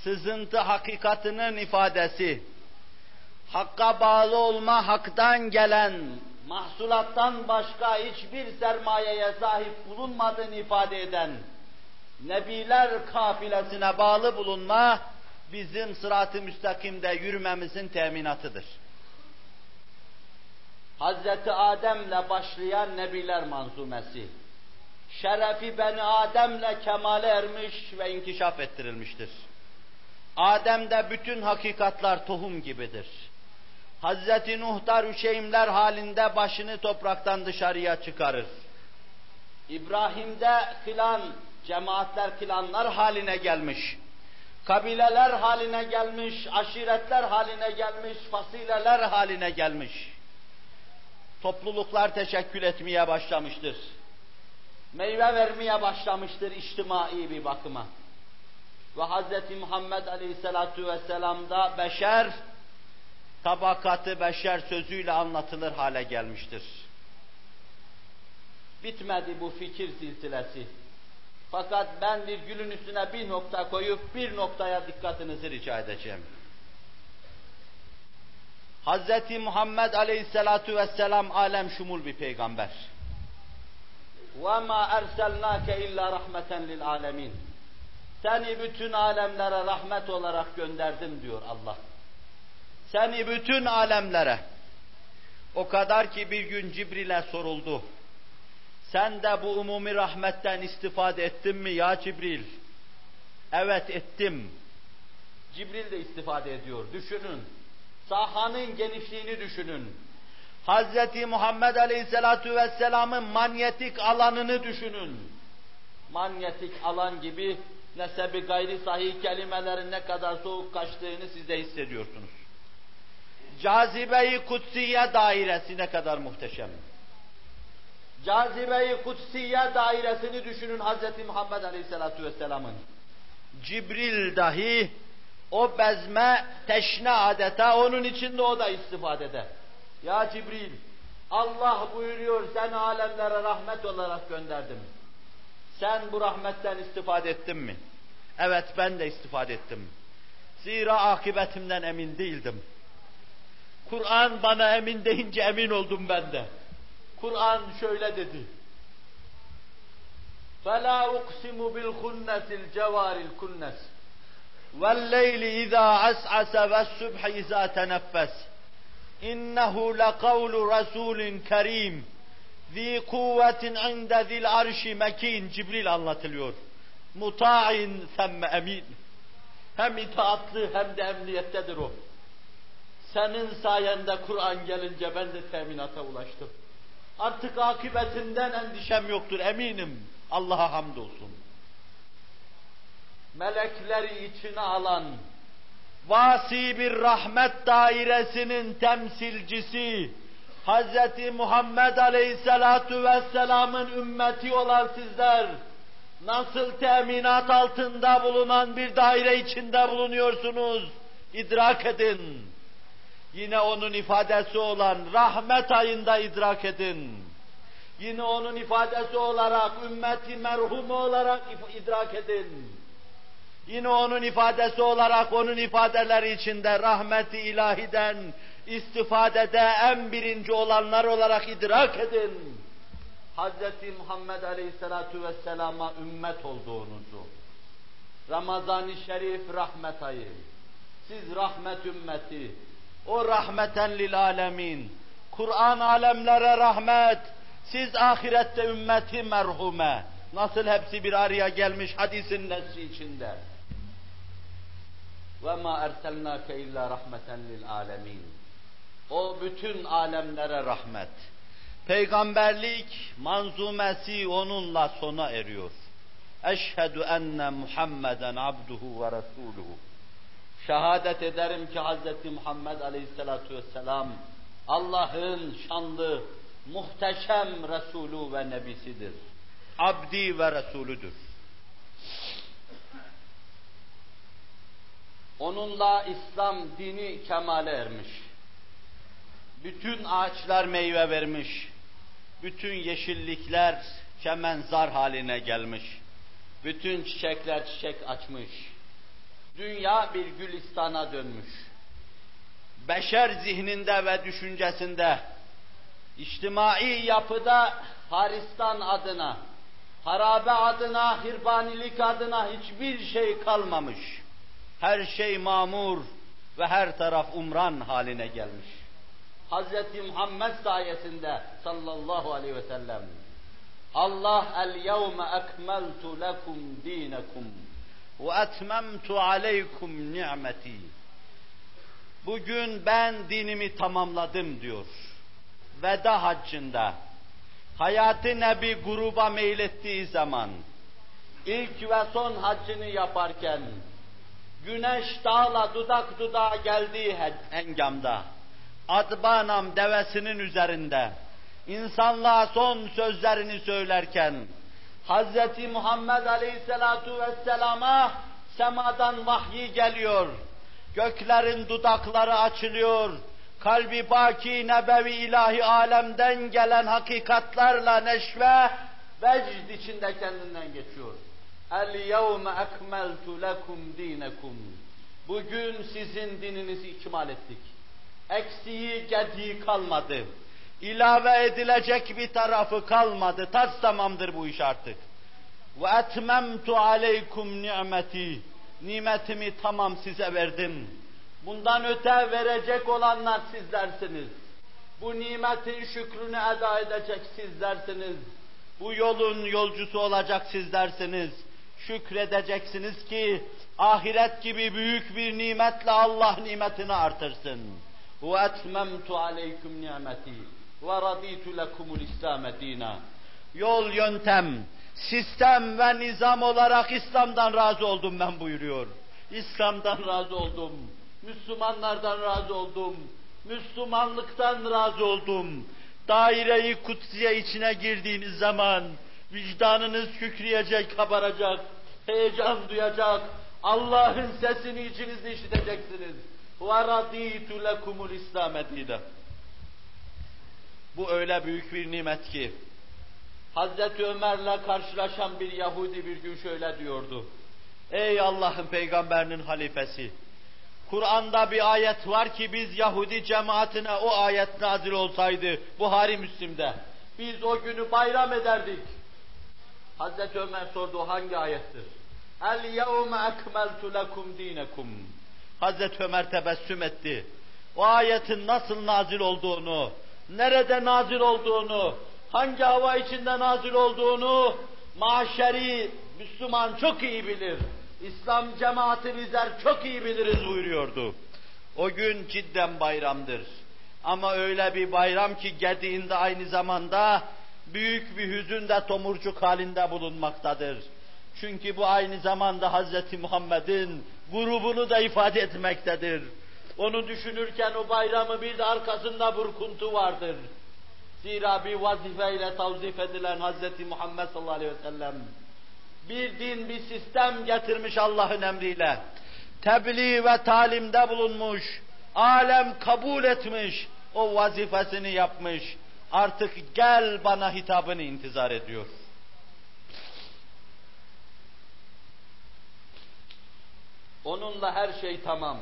sızıntı hakikatinin ifadesi, hakka bağlı olma haktan gelen, mahsulattan başka hiçbir sermayeye sahip bulunmadığını ifade eden, Nebiler kafilesine bağlı bulunma, bizim sırat-ı müstakimde yürümemizin teminatıdır. Hazreti Adem'le başlayan Nebiler manzumesi, şerefi beni Adem'le kemale ermiş ve inkişaf ettirilmiştir. Adem'de bütün hakikatlar tohum gibidir. Hazreti Nuh'da rüşeğimler halinde başını topraktan dışarıya çıkarır. İbrahim'de filan cemaatler klanlar haline gelmiş. Kabileler haline gelmiş, aşiretler haline gelmiş, fasileler haline gelmiş. Topluluklar teşekkül etmeye başlamıştır. Meyve vermeye başlamıştır içtimai bir bakıma. Ve Hz. Muhammed Aleyhisselatu Vesselam'da beşer, tabakatı beşer sözüyle anlatılır hale gelmiştir. Bitmedi bu fikir silsilesi. Fakat ben bir gülün üstüne bir nokta koyup bir noktaya dikkatinizi rica edeceğim. Hz. Muhammed Aleyhisselatu Vesselam alem şumul bir peygamber. وَمَا اَرْسَلْنَاكَ اِلَّا رَحْمَةً لِلْعَالَمِينَ Seni bütün alemlere rahmet olarak gönderdim diyor Allah. Seni bütün alemlere. O kadar ki bir gün Cibril'e soruldu. Sen de bu umumi rahmetten istifade ettin mi ya Cibril? Evet ettim. Cibril de istifade ediyor. Düşünün. Sahanın genişliğini düşünün. Hz. Muhammed Aleyhisselatu Vesselam'ın manyetik alanını düşünün. Manyetik alan gibi nesebi gayri sahih kelimelerin ne kadar soğuk kaçtığını siz de hissediyorsunuz. Cazibe-i kutsiye dairesi ne kadar muhteşem. Cazibe-i kutsiye dairesini düşünün Hz. Muhammed Aleyhisselatü Vesselam'ın. Cibril dahi o bezme teşne adeta onun içinde o da istifade eder. Ya Cibril Allah buyuruyor sen alemlere rahmet olarak gönderdim. Sen bu rahmetten istifade ettin mi? Evet ben de istifade ettim. Zira akıbetimden emin değildim. Kur'an bana emin deyince emin oldum ben de. Kur'an şöyle dedi. فَلَا اُقْسِمُ بِالْخُنَّسِ الْجَوَارِ الْكُنَّسِ وَاللَّيْلِ اِذَا عَسْعَسَ وَالسُّبْحِ اِذَا تَنَفَّسِ اِنَّهُ لَقَوْلُ رَسُولٍ كَرِيمٍ ذِي قُوَّةٍ عِنْدَ ذِي الْعَرْشِ مَك۪ينَ Cibril anlatılıyor. Muta'in semme emin. Hem itaatlı hem de emniyettedir o. Senin sayende Kur'an gelince ben de teminata ulaştım. Artık akıbetinden endişem yoktur eminim. Allah'a hamdolsun. Melekleri içine alan, vasi bir rahmet dairesinin temsilcisi, Hz. Muhammed Aleyhisselatu Vesselam'ın ümmeti olan sizler, nasıl teminat altında bulunan bir daire içinde bulunuyorsunuz? İdrak edin. Yine onun ifadesi olan rahmet ayında idrak edin. Yine onun ifadesi olarak ümmeti merhumu olarak idrak edin. Yine onun ifadesi olarak onun ifadeleri içinde rahmeti ilahiden istifadede en birinci olanlar olarak idrak edin. Hz. Muhammed Aleyhisselatu Vesselam'a ümmet olduğunuzu. Ramazan-ı Şerif rahmet ayı. Siz rahmet ümmeti. O rahmeten lil alemin. Kur'an alemlere rahmet. Siz ahirette ümmeti merhume. Nasıl hepsi bir araya gelmiş hadisin nesli içinde. Ve ma erselnake illa rahmeten lil alemin. O bütün alemlere rahmet. Peygamberlik manzumesi onunla sona eriyor. Eşhedü enne Muhammeden abduhu ve resuluhu. Şehadet ederim ki Hz. Muhammed Aleyhisselatü Vesselam Allah'ın şanlı, muhteşem Resulü ve Nebisidir. Abdi ve Resulüdür. Onunla İslam dini kemale ermiş. Bütün ağaçlar meyve vermiş. Bütün yeşillikler kemenzar haline gelmiş. Bütün çiçekler çiçek açmış. Dünya bir gülistana dönmüş. Beşer zihninde ve düşüncesinde, içtimai yapıda Haristan adına, harabe adına, hirbanilik adına hiçbir şey kalmamış. Her şey mamur ve her taraf umran haline gelmiş. Hz. Muhammed sayesinde sallallahu aleyhi ve sellem Allah el yevme ekmeltu lekum dinekum ve etmemtu aleykum ni'meti. Bugün ben dinimi tamamladım diyor. Veda haccında hayatı Nebi gruba meylettiği zaman ilk ve son haccını yaparken güneş dağla dudak dudağa geldiği hengamda Adbanam devesinin üzerinde insanlığa son sözlerini söylerken Hz. Muhammed Aleyhisselatu Vesselam'a semadan vahyi geliyor. Göklerin dudakları açılıyor. Kalbi baki nebevi ilahi alemden gelen hakikatlarla neşve vecd içinde kendinden geçiyor. El yevme ekmeltu lekum dinekum. Bugün sizin dininizi ikmal ettik. Eksiği, gediği kalmadı. İlave edilecek bir tarafı kalmadı. Tas tamamdır bu iş artık. Ve etmemtu aleykum nimeti. Nimetimi tamam size verdim. Bundan öte verecek olanlar sizlersiniz. Bu nimetin şükrünü eda edecek sizlersiniz. Bu yolun yolcusu olacak sizlersiniz Şükredeceksiniz ki ahiret gibi büyük bir nimetle Allah nimetini artırsın. وَاَتْمَمْتُ عَلَيْكُمْ نِعْمَتِي وَرَضِيتُ لَكُمُ الْاِسْلَامَ دِينًا Yol, yöntem, sistem ve nizam olarak İslam'dan razı oldum ben buyuruyor. İslam'dan razı oldum. Müslümanlardan razı oldum. Müslümanlıktan razı oldum. Daire-i kutsiye içine girdiğiniz zaman vicdanınız kükreyecek, kabaracak, heyecan duyacak, Allah'ın sesini içinizde işiteceksiniz. وَرَضِيتُ لَكُمُ الْاِسْلَامَ دِينًا Bu öyle büyük bir nimet ki, Hazreti Ömer'le karşılaşan bir Yahudi bir gün şöyle diyordu. Ey Allah'ın peygamberinin halifesi! Kur'an'da bir ayet var ki biz Yahudi cemaatine o ayet nazil olsaydı Buhari Müslim'de biz o günü bayram ederdik. Hazreti Ömer sordu hangi ayettir? El yevme ekmeltu lekum dinekum. Hazreti Ömer tebessüm etti. O ayetin nasıl nazil olduğunu, nerede nazil olduğunu, hangi hava içinde nazil olduğunu maşeri Müslüman çok iyi bilir. İslam cemaati bizler çok iyi biliriz buyuruyordu. O gün cidden bayramdır. Ama öyle bir bayram ki gediğinde aynı zamanda büyük bir hüzün de tomurcuk halinde bulunmaktadır. Çünkü bu aynı zamanda Hz. Muhammed'in grubunu da ifade etmektedir. Onu düşünürken o bayramı bir de arkasında burkuntu vardır. Zira bir vazifeyle tavzif edilen Hz. Muhammed sallallahu aleyhi ve sellem Bir din, bir sistem getirmiş Allah'ın emriyle. Tebliğ ve talimde bulunmuş. Alem kabul etmiş. O vazifesini yapmış. Artık gel bana hitabını intizar ediyor. Onunla her şey tamam.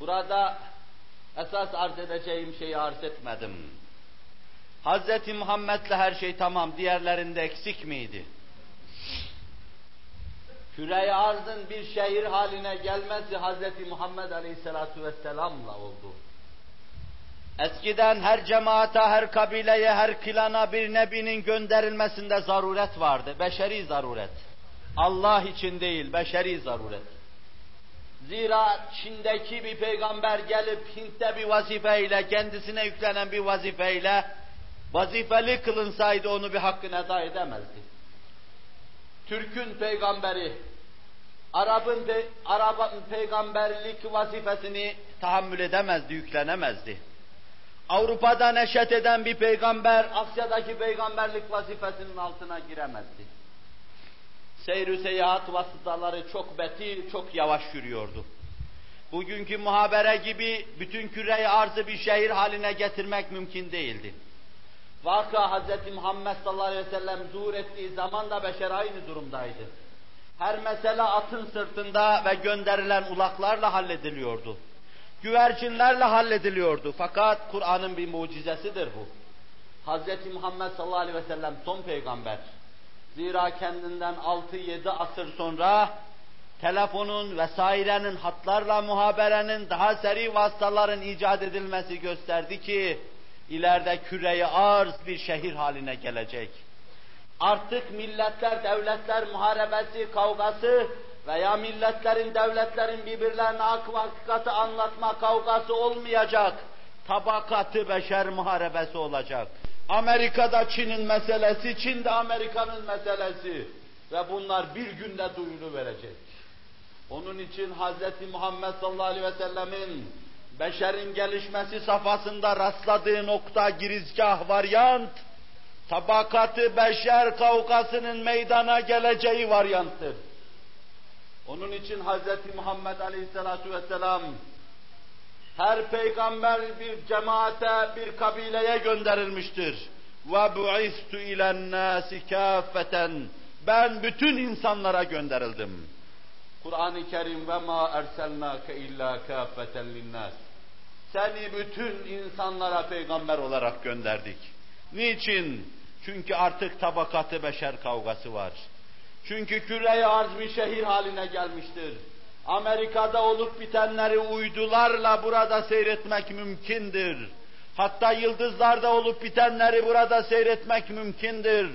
Burada esas arz edeceğim şeyi arz etmedim. Hz. Muhammed'le her şey tamam, diğerlerinde eksik miydi? Küre-i arzın bir şehir haline gelmesi Hz. Muhammed Aleyhisselatü Vesselam'la oldu. Eskiden her cemaata, her kabileye, her klana bir nebinin gönderilmesinde zaruret vardı. Beşeri zaruret. Allah için değil, beşeri zaruret. Zira Çin'deki bir peygamber gelip Hint'te bir vazifeyle, kendisine yüklenen bir vazifeyle vazifeli kılınsaydı onu bir hakkını eda edemezdi. Türk'ün peygamberi, Arap'ın pe Arap'ın peygamberlik vazifesini tahammül edemezdi, yüklenemezdi. Avrupa'da neşet eden bir peygamber, Asya'daki peygamberlik vazifesinin altına giremezdi. Seyr-ü seyahat vasıtaları çok beti, çok yavaş yürüyordu. Bugünkü muhabere gibi bütün küreyi arzı bir şehir haline getirmek mümkün değildi. Vaka Hz. Muhammed sallallahu aleyhi ve sellem zuhur ettiği zaman da beşer aynı durumdaydı. Her mesele atın sırtında ve gönderilen ulaklarla hallediliyordu. Güvercinlerle hallediliyordu. Fakat Kur'an'ın bir mucizesidir bu. Hz. Muhammed sallallahu aleyhi ve sellem son peygamber. Zira kendinden 6-7 asır sonra telefonun vesairenin hatlarla muhaberenin daha seri vasıtaların icat edilmesi gösterdi ki ileride küreyi arz bir şehir haline gelecek. Artık milletler, devletler muharebesi, kavgası veya milletlerin, devletlerin birbirlerine hak ve hakikati anlatma kavgası olmayacak. Tabakatı beşer muharebesi olacak. Amerika'da Çin'in meselesi, Çin'de Amerika'nın meselesi ve bunlar bir günde duyulu verecek. Onun için Hz. Muhammed sallallahu aleyhi ve sellemin beşerin gelişmesi safhasında rastladığı nokta girizgah varyant, tabakatı beşer kavgasının meydana geleceği varyanttır. Onun için Hz. Muhammed aleyhissalatu vesselam her peygamber bir cemaate, bir kabileye gönderilmiştir. Ve bu'istu ilen nasi kâffeten. Ben bütün insanlara gönderildim. Kur'an-ı Kerim ve ma erselnake illa kâffeten linnas. Seni bütün insanlara peygamber olarak gönderdik. Niçin? Çünkü artık tabakatı beşer kavgası var. Çünkü küre arz bir şehir haline gelmiştir. Amerika'da olup bitenleri uydularla burada seyretmek mümkündür. Hatta yıldızlarda olup bitenleri burada seyretmek mümkündür.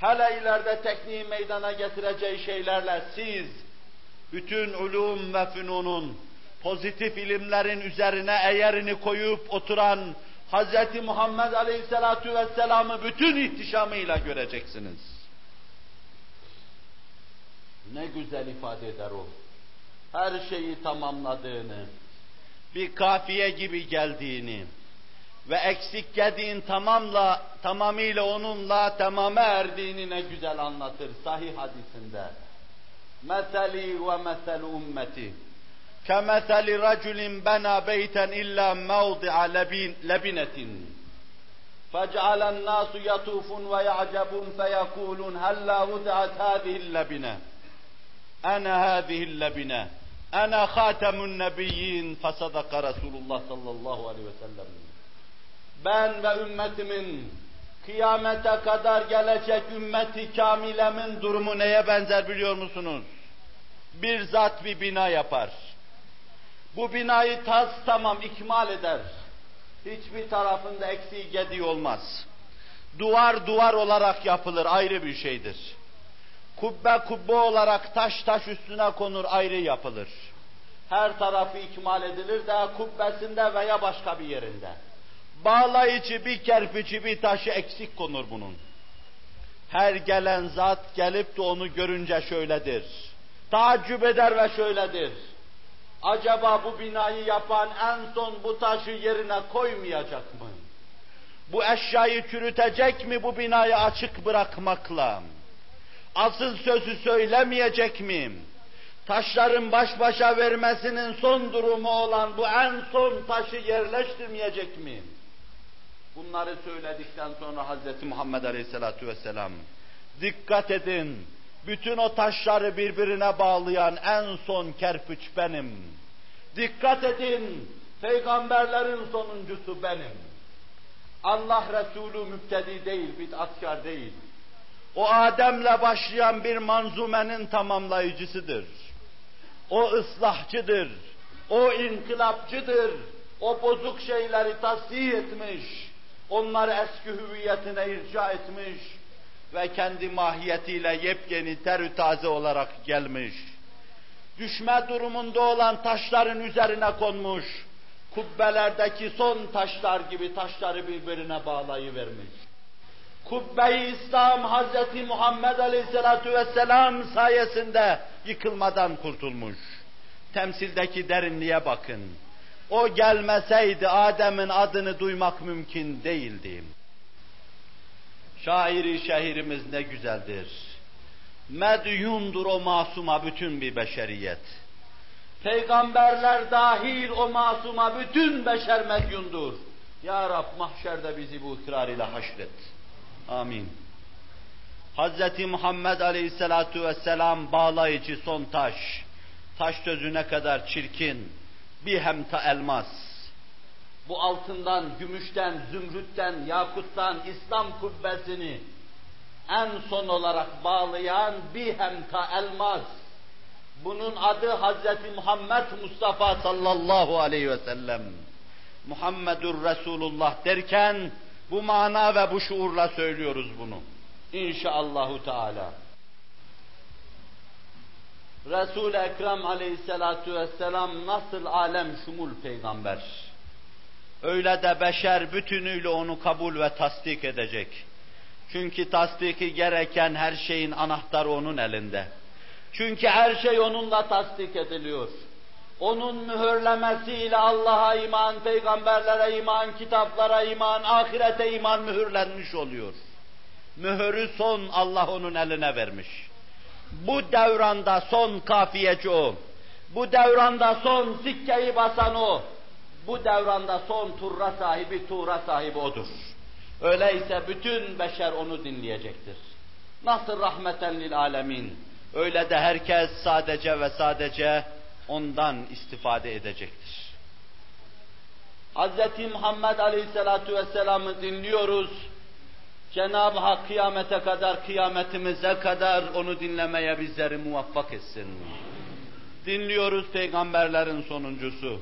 Hele ileride tekniği meydana getireceği şeylerle siz, bütün ulum ve fünunun, pozitif ilimlerin üzerine eğerini koyup oturan Hz. Muhammed Aleyhisselatü Vesselam'ı bütün ihtişamıyla göreceksiniz. Ne güzel ifade eder o her şeyi tamamladığını, bir kafiye gibi geldiğini ve eksik geldiğin tamamla, tamamıyla onunla tamama erdiğini ne güzel anlatır sahih hadisinde. Meseli ve mesel ümmeti. كمثل رجل بنى بيتا إلا موضع لبنة فجعل الناس يطوفون ويعجبون فيقولون هلا وضعت هذه اللبنة Ana hâzihil lebine. Ana khâtemun nebiyyin fesadaka Resulullah sallallahu aleyhi ve sellem. Ben ve ümmetimin kıyamete kadar gelecek ümmeti kamilemin durumu neye benzer biliyor musunuz? Bir zat bir bina yapar. Bu binayı tas tamam ikmal eder. Hiçbir tarafında eksiği gediği olmaz. Duvar duvar olarak yapılır ayrı bir şeydir. Kubbe kubbe olarak taş taş üstüne konur ayrı yapılır. Her tarafı ikmal edilir de kubbesinde veya başka bir yerinde. Bağlayıcı bir kerpiçi bir taşı eksik konur bunun. Her gelen zat gelip de onu görünce şöyledir. Tacip eder ve şöyledir. Acaba bu binayı yapan en son bu taşı yerine koymayacak mı? Bu eşyayı çürütecek mi bu binayı açık bırakmakla? Asıl sözü söylemeyecek miyim? Taşların baş başa vermesinin son durumu olan bu en son taşı yerleştirmeyecek miyim? Bunları söyledikten sonra Hz. Muhammed Aleyhisselatü Vesselam, dikkat edin, bütün o taşları birbirine bağlayan en son kerpiç benim. Dikkat edin, peygamberlerin sonuncusu benim. Allah Resulü müptedi değil, bid'atkar değil. O Adem'le başlayan bir manzumenin tamamlayıcısıdır. O ıslahçıdır, o inkılapçıdır, o bozuk şeyleri tasdih etmiş, onları eski hüviyetine irca etmiş ve kendi mahiyetiyle yepyeni terü taze olarak gelmiş. Düşme durumunda olan taşların üzerine konmuş, kubbelerdeki son taşlar gibi taşları birbirine bağlayıvermiş. Kubbe-i İslam Hazreti Muhammed Aleyhisselatü Vesselam sayesinde yıkılmadan kurtulmuş. Temsildeki derinliğe bakın. O gelmeseydi Adem'in adını duymak mümkün değildi. Şairi şehirimiz ne güzeldir. Medyundur o masuma bütün bir beşeriyet. Peygamberler dahil o masuma bütün beşer medyundur. Ya Rab mahşerde bizi bu ikrar ile haşret. Amin. Hz. Muhammed Aleyhisselatu Vesselam bağlayıcı son taş. Taş sözü ne kadar çirkin. Bir hemta elmas. Bu altından, gümüşten, zümrütten, yakuttan İslam kubbesini en son olarak bağlayan bir hemta elmas. Bunun adı Hazreti Muhammed Mustafa sallallahu aleyhi ve sellem. Muhammedur Resulullah derken bu mana ve bu şuurla söylüyoruz bunu. İnşaallahu Teala. Resul-i Ekrem aleyhissalatu vesselam nasıl alem şumul peygamber. Öyle de beşer bütünüyle onu kabul ve tasdik edecek. Çünkü tasdiki gereken her şeyin anahtarı onun elinde. Çünkü her şey onunla tasdik ediliyor. Onun mühürlemesiyle Allah'a iman, peygamberlere iman, kitaplara iman, ahirete iman mühürlenmiş oluyor. Mühürü son Allah onun eline vermiş. Bu devranda son kafiyeci o. Bu devranda son sikkeyi basan o. Bu devranda son turra sahibi, tuğra sahibi odur. Öyleyse bütün beşer onu dinleyecektir. Nasıl rahmeten lil alemin. Öyle de herkes sadece ve sadece ondan istifade edecektir. Hz. Muhammed Aleyhisselatü Vesselam'ı dinliyoruz. Cenab-ı Hak kıyamete kadar, kıyametimize kadar onu dinlemeye bizleri muvaffak etsin. Dinliyoruz peygamberlerin sonuncusu.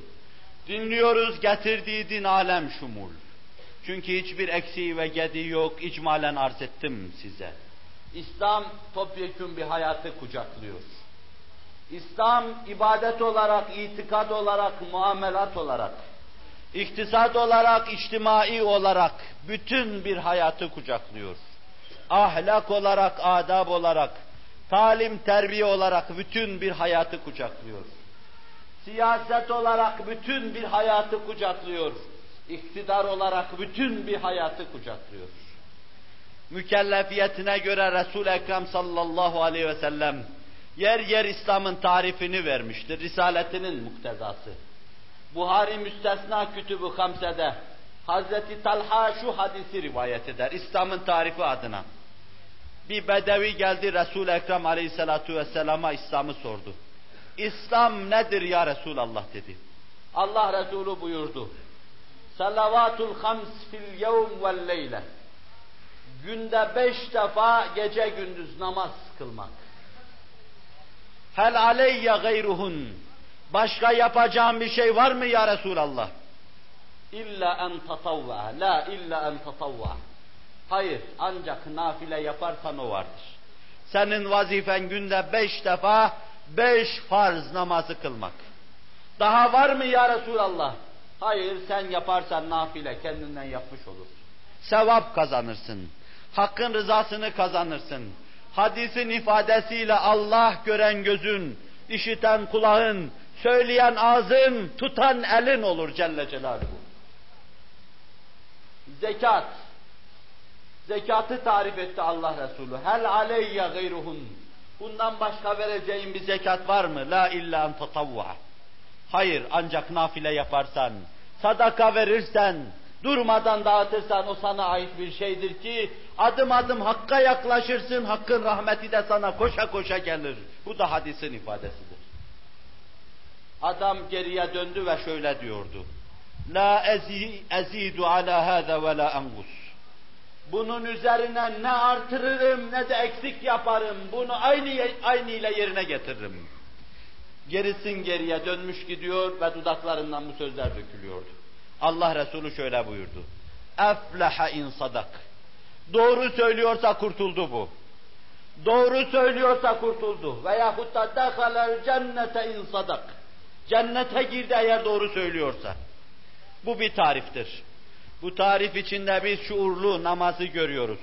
Dinliyoruz getirdiği din alem şumul. Çünkü hiçbir eksiği ve gediği yok, icmalen arz ettim size. İslam topyekun bir hayatı kucaklıyor. İslam ibadet olarak, itikad olarak, muamelat olarak, iktisat olarak, içtimai olarak bütün bir hayatı kucaklıyor. Ahlak olarak, adab olarak, talim, terbiye olarak bütün bir hayatı kucaklıyor. Siyaset olarak bütün bir hayatı kucaklıyor. İktidar olarak bütün bir hayatı kucaklıyor. Mükellefiyetine göre Resul-i Ekrem sallallahu aleyhi ve sellem yer yer İslam'ın tarifini vermiştir. Risaletinin muktezası. Buhari müstesna kütübü hamsede Hazreti Talha şu hadisi rivayet eder İslam'ın tarifi adına. Bir bedevi geldi Resul-i Ekrem aleyhissalatu vesselama İslam'ı sordu. İslam nedir ya Resulallah dedi. Allah Resulü buyurdu. Salavatul hams fil yevm vel leyle. Günde beş defa gece gündüz namaz kılmak. Hel aleyye gayruhun. Başka yapacağım bir şey var mı ya Resulallah? İlla en tatavva. La illa en tatavva. Hayır, ancak nafile yaparsan o vardır. Senin vazifen günde beş defa beş farz namazı kılmak. Daha var mı ya Resulallah? Hayır, sen yaparsan nafile kendinden yapmış olursun. Sevap kazanırsın. Hakkın rızasını kazanırsın. Hadisin ifadesiyle Allah gören gözün, işiten kulağın, söyleyen ağzın, tutan elin olur Celle Celaluhu. Zekat. Zekatı tarif etti Allah Resulü. Hel aleyye gayruhun. Bundan başka vereceğin bir zekat var mı? La illa en tatavva. Hayır ancak nafile yaparsan, sadaka verirsen, durmadan dağıtırsan o sana ait bir şeydir ki adım adım Hakk'a yaklaşırsın, Hakk'ın rahmeti de sana koşa koşa gelir. Bu da hadisin ifadesidir. Adam geriye döndü ve şöyle diyordu. La ezidu ala hâze ve la engus. Bunun üzerine ne artırırım ne de eksik yaparım. Bunu aynı, aynı ile yerine getiririm. Gerisin geriye dönmüş gidiyor ve dudaklarından bu sözler dökülüyordu. Allah Resulü şöyle buyurdu. Efleha in sadak. Doğru söylüyorsa kurtuldu bu. Doğru söylüyorsa kurtuldu. Veyahut da dehalel cennete in sadak. Cennete girdi eğer doğru söylüyorsa. Bu bir tariftir. Bu tarif içinde biz şuurlu namazı görüyoruz.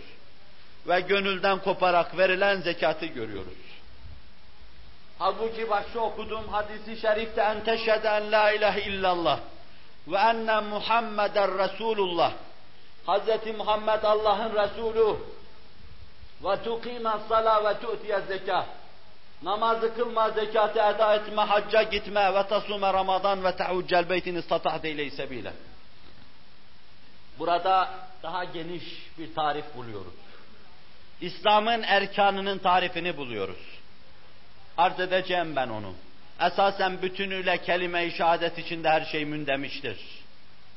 Ve gönülden koparak verilen zekatı görüyoruz. Halbuki başta okuduğum hadisi şerifte en teşhede en la ilahe illallah ve enne Muhammeden Resulullah. Hz. Muhammed Allah'ın Resulü ve tukime sala ve tu'tiye zekah. Namazı kılma, zekatı eda etme, hacca gitme ve tasume Ramazan ve tehuccel beytin istata'de ile sebile. Burada daha geniş bir tarif buluyoruz. İslam'ın erkanının tarifini buluyoruz. Arz edeceğim ben onu. Esasen bütünüyle kelime-i şehadet içinde her şey mündemiştir.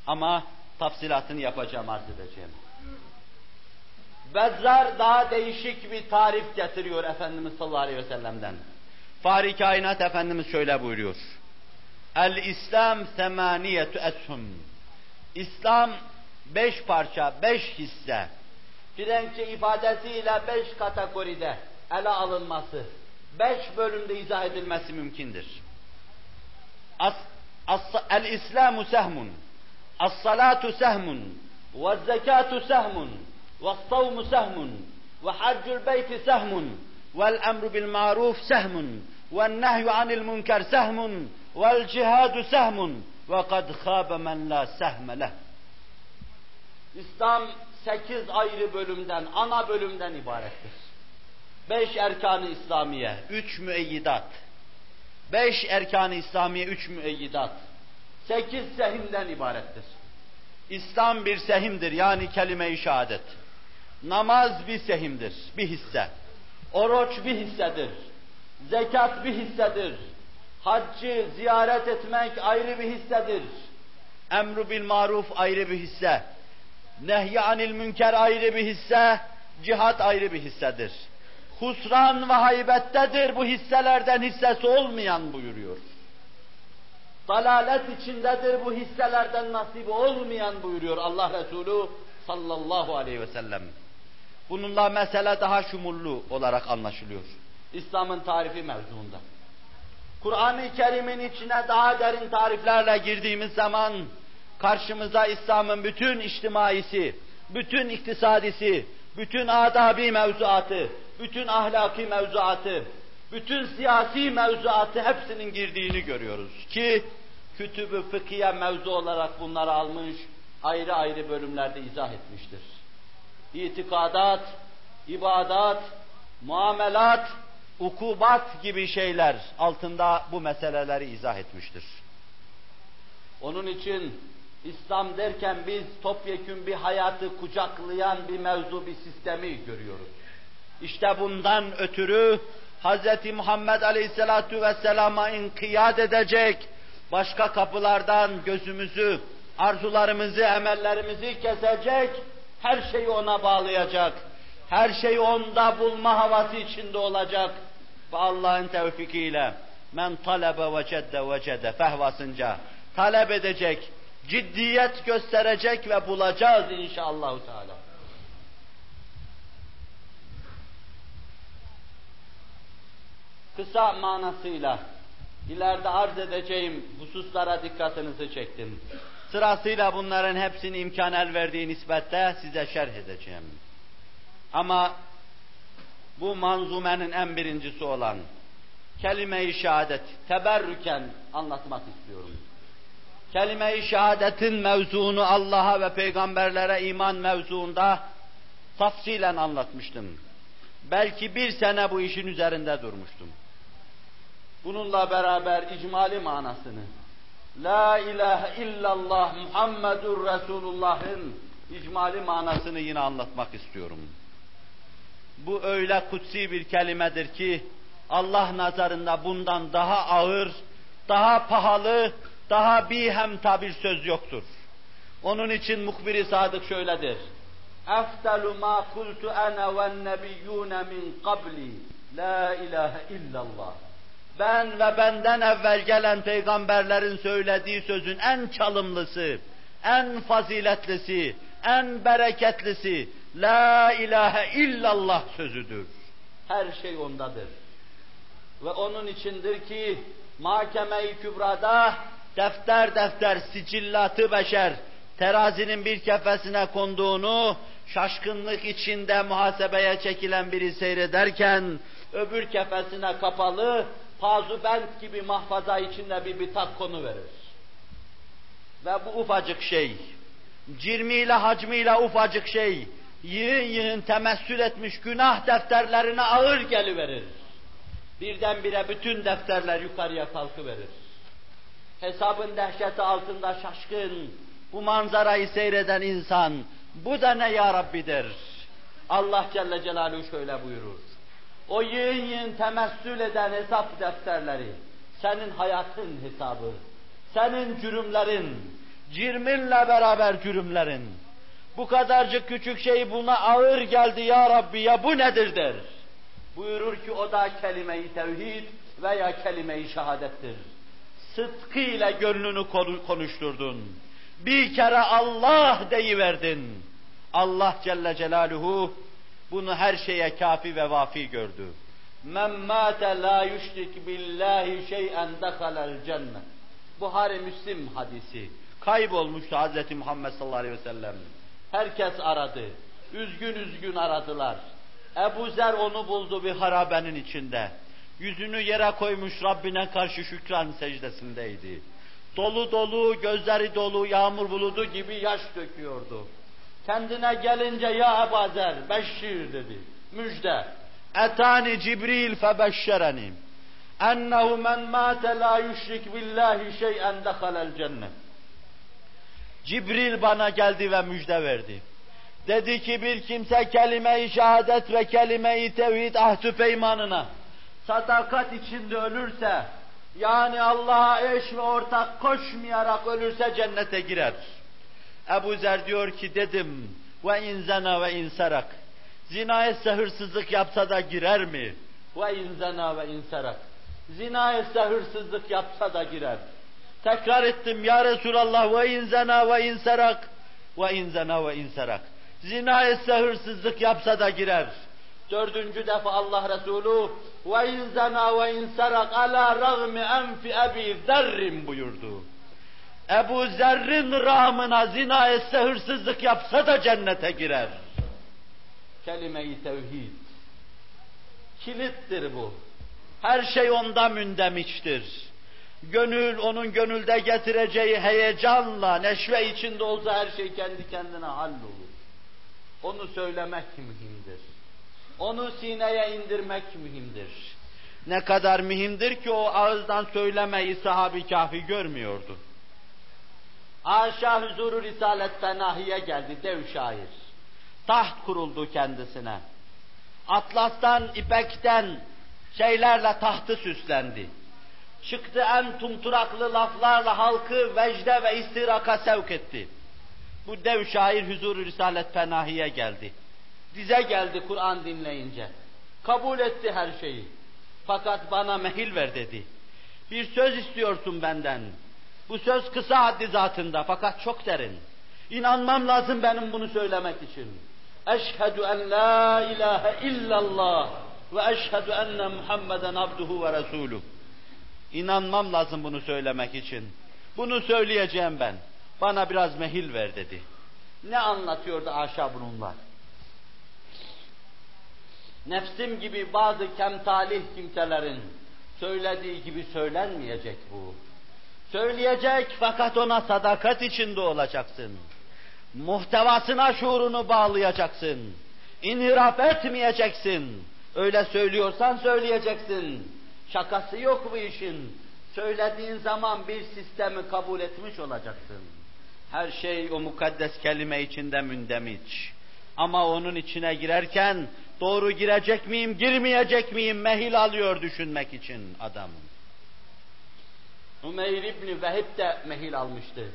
Ama tafsilatını yapacağım, arz edeceğim. Bezzar daha değişik bir tarif getiriyor Efendimiz sallallahu aleyhi ve sellem'den. Fahri kainat Efendimiz şöyle buyuruyor. El-İslam semaniyetü eshum. İslam beş parça, beş hisse. Frenkçe ifadesiyle beş kategoride ele alınması, beş bölümde izah edilmesi mümkündür. As, El-İslamu sehmun, as-salatu sehmun, ve zekatu sehmun, ve savmu sehmun, ve haccul beyti sehmun, vel emru bil maruf sehmun, ve nehyu anil münker sehmun, vel cihadu sehmun, ve kad khâbe men la sehme leh. İslam sekiz ayrı bölümden, ana bölümden ibarettir. Beş erkanı İslamiye, üç müeyyidat. Beş erkanı İslamiye, üç müeyyidat. Sekiz sehimden ibarettir. İslam bir sehimdir yani kelime-i şehadet. Namaz bir sehimdir, bir hisse. Oruç bir hissedir. Zekat bir hissedir. Haccı ziyaret etmek ayrı bir hissedir. Emru bil maruf ayrı bir hisse. Nehy anil münker ayrı bir hisse, cihat ayrı bir hissedir. Husran ve haybettedir bu hisselerden hissesi olmayan buyuruyor. Dalalet içindedir bu hisselerden nasibi olmayan buyuruyor Allah Resulü sallallahu aleyhi ve sellem. Bununla mesele daha şumullu olarak anlaşılıyor. İslam'ın tarifi mevzuunda. Kur'an-ı Kerim'in içine daha derin tariflerle girdiğimiz zaman karşımıza İslam'ın bütün içtimaisi, bütün iktisadisi, bütün adabi mevzuatı, bütün ahlaki mevzuatı, bütün siyasi mevzuatı hepsinin girdiğini görüyoruz. Ki kütübü fıkhiye mevzu olarak bunları almış, ayrı ayrı bölümlerde izah etmiştir. İtikadat, ibadat, muamelat, ukubat gibi şeyler altında bu meseleleri izah etmiştir. Onun için İslam derken biz topyekün bir hayatı kucaklayan bir mevzu, bir sistemi görüyoruz. İşte bundan ötürü Hz. Muhammed Aleyhisselatu Vesselam'a inkiyat edecek, başka kapılardan gözümüzü, arzularımızı, emellerimizi kesecek, her şeyi ona bağlayacak, her şeyi onda bulma havası içinde olacak. Ve Allah'ın tevfikiyle men talebe vecedde vecede fehvasınca talep edecek, ciddiyet gösterecek ve bulacağız inşallah Teala. Kısa manasıyla ileride arz edeceğim hususlara dikkatinizi çektim. Sırasıyla bunların hepsini imkan el verdiği nispette size şerh edeceğim. Ama bu manzumenin en birincisi olan kelime-i şehadet teberrüken anlatmak istiyorum kelime-i şehadetin mevzuunu Allah'a ve peygamberlere iman mevzuunda tafsilen anlatmıştım. Belki bir sene bu işin üzerinde durmuştum. Bununla beraber icmali manasını, La ilahe illallah Muhammedur Resulullah'ın icmali manasını yine anlatmak istiyorum. Bu öyle kutsi bir kelimedir ki Allah nazarında bundan daha ağır, daha pahalı, daha bihem tabir söz yoktur. Onun için muhbiri sadık şöyledir. Ma kultu ana ve nebiyyune min qabli la ilahe illallah. Ben ve benden evvel gelen peygamberlerin söylediği sözün en çalımlısı, en faziletlisi, en bereketlisi La ilahe illallah sözüdür. Her şey ondadır. Ve onun içindir ki mahkeme-i kübrada defter defter sicillatı beşer terazinin bir kefesine konduğunu şaşkınlık içinde muhasebeye çekilen biri seyrederken öbür kefesine kapalı pazubent gibi mahfaza içinde bir bitak konu verir. Ve bu ufacık şey, cirmiyle hacmiyle ufacık şey, yığın yığın temessül etmiş günah defterlerine ağır geliverir. Birdenbire bütün defterler yukarıya kalkıverir. Hesabın dehşeti altında şaşkın, bu manzarayı seyreden insan, bu da ne ya Rabbi der. Allah Celle Celaluhu şöyle buyurur. O yığın yığın temessül eden hesap defterleri, senin hayatın hesabı, senin cürümlerin, cirminle beraber cürümlerin, bu kadarcık küçük şey buna ağır geldi ya Rabbi ya bu nedir der. Buyurur ki o da kelime-i tevhid veya kelime-i şehadettir. Sıdkıyla gönlünü konuşturdun. Bir kere Allah deyiverdin. Allah Celle Celaluhu bunu her şeye kafi ve vafi gördü. Men mâte lâ yüşrik billahi şey'en dehalel cennet. Buhari Müslim hadisi. Kaybolmuştu Hz. Muhammed sallallahu aleyhi ve sellem. Herkes aradı. Üzgün üzgün aradılar. Ebu Zer onu buldu bir harabenin içinde. Yüzünü yere koymuş Rabbine karşı şükran secdesindeydi. Dolu dolu, gözleri dolu, yağmur buludu gibi yaş döküyordu. Kendine gelince ya Ebu Zer, beşşir dedi. Müjde. Etani Cibril febeşşereni. Ennehu men mâte la yüşrik billahi şey'en dehalel cennet. Cibril bana geldi ve müjde verdi. Dedi ki bir kimse kelime-i şehadet ve kelime-i tevhid ahdü peymanına sadakat içinde ölürse, yani Allah'a eş ve ortak koşmayarak ölürse cennete girer. Ebu Zer diyor ki dedim ve inzana ve insarak zina etse hırsızlık yapsa da girer mi? Ve inzana ve insarak zina etse hırsızlık yapsa da girer. Tekrar ettim ya Resulallah ve inzana ve insarak ve inzana ve insarak. Zina etse hırsızlık yapsa da girer. Dördüncü defa Allah Resulü ve inzana ve insarak ala ragmi enfi ebi zerrin buyurdu. Ebu Zerrin rahmına zina etse hırsızlık yapsa da cennete girer. Kelime-i tevhid. Kilittir bu. Her şey onda mündemiştir gönül onun gönülde getireceği heyecanla, neşve içinde olsa her şey kendi kendine hallolur. Onu söylemek mühimdir. Onu sineye indirmek mühimdir. Ne kadar mühimdir ki o ağızdan söylemeyi sahabi kafi görmüyordu. Aşağı huzuru Risalet'te nahiye geldi dev şair. Taht kuruldu kendisine. Atlastan, ipekten şeylerle tahtı süslendi çıktı en tumturaklı laflarla halkı vecde ve istiraka sevk etti. Bu dev şair huzur Risalet Penahi'ye geldi. Dize geldi Kur'an dinleyince. Kabul etti her şeyi. Fakat bana mehil ver dedi. Bir söz istiyorsun benden. Bu söz kısa haddi zatında fakat çok derin. İnanmam lazım benim bunu söylemek için. Eşhedü en la ilahe illallah ve eşhedü enne Muhammeden abduhu ve resuluh. İnanmam lazım bunu söylemek için. Bunu söyleyeceğim ben. Bana biraz mehil ver dedi. Ne anlatıyordu Aşa bununla? Nefsim gibi bazı kemtalih kimselerin söylediği gibi söylenmeyecek bu. Söyleyecek fakat ona sadakat içinde olacaksın. Muhtevasına şuurunu bağlayacaksın. İnhiraf etmeyeceksin. Öyle söylüyorsan söyleyeceksin. Şakası yok bu işin. Söylediğin zaman bir sistemi kabul etmiş olacaksın. Her şey o mukaddes kelime içinde mündemiç. Ama onun içine girerken doğru girecek miyim, girmeyecek miyim mehil alıyor düşünmek için adam. Ümeyr İbni Vehib de mehil almıştı.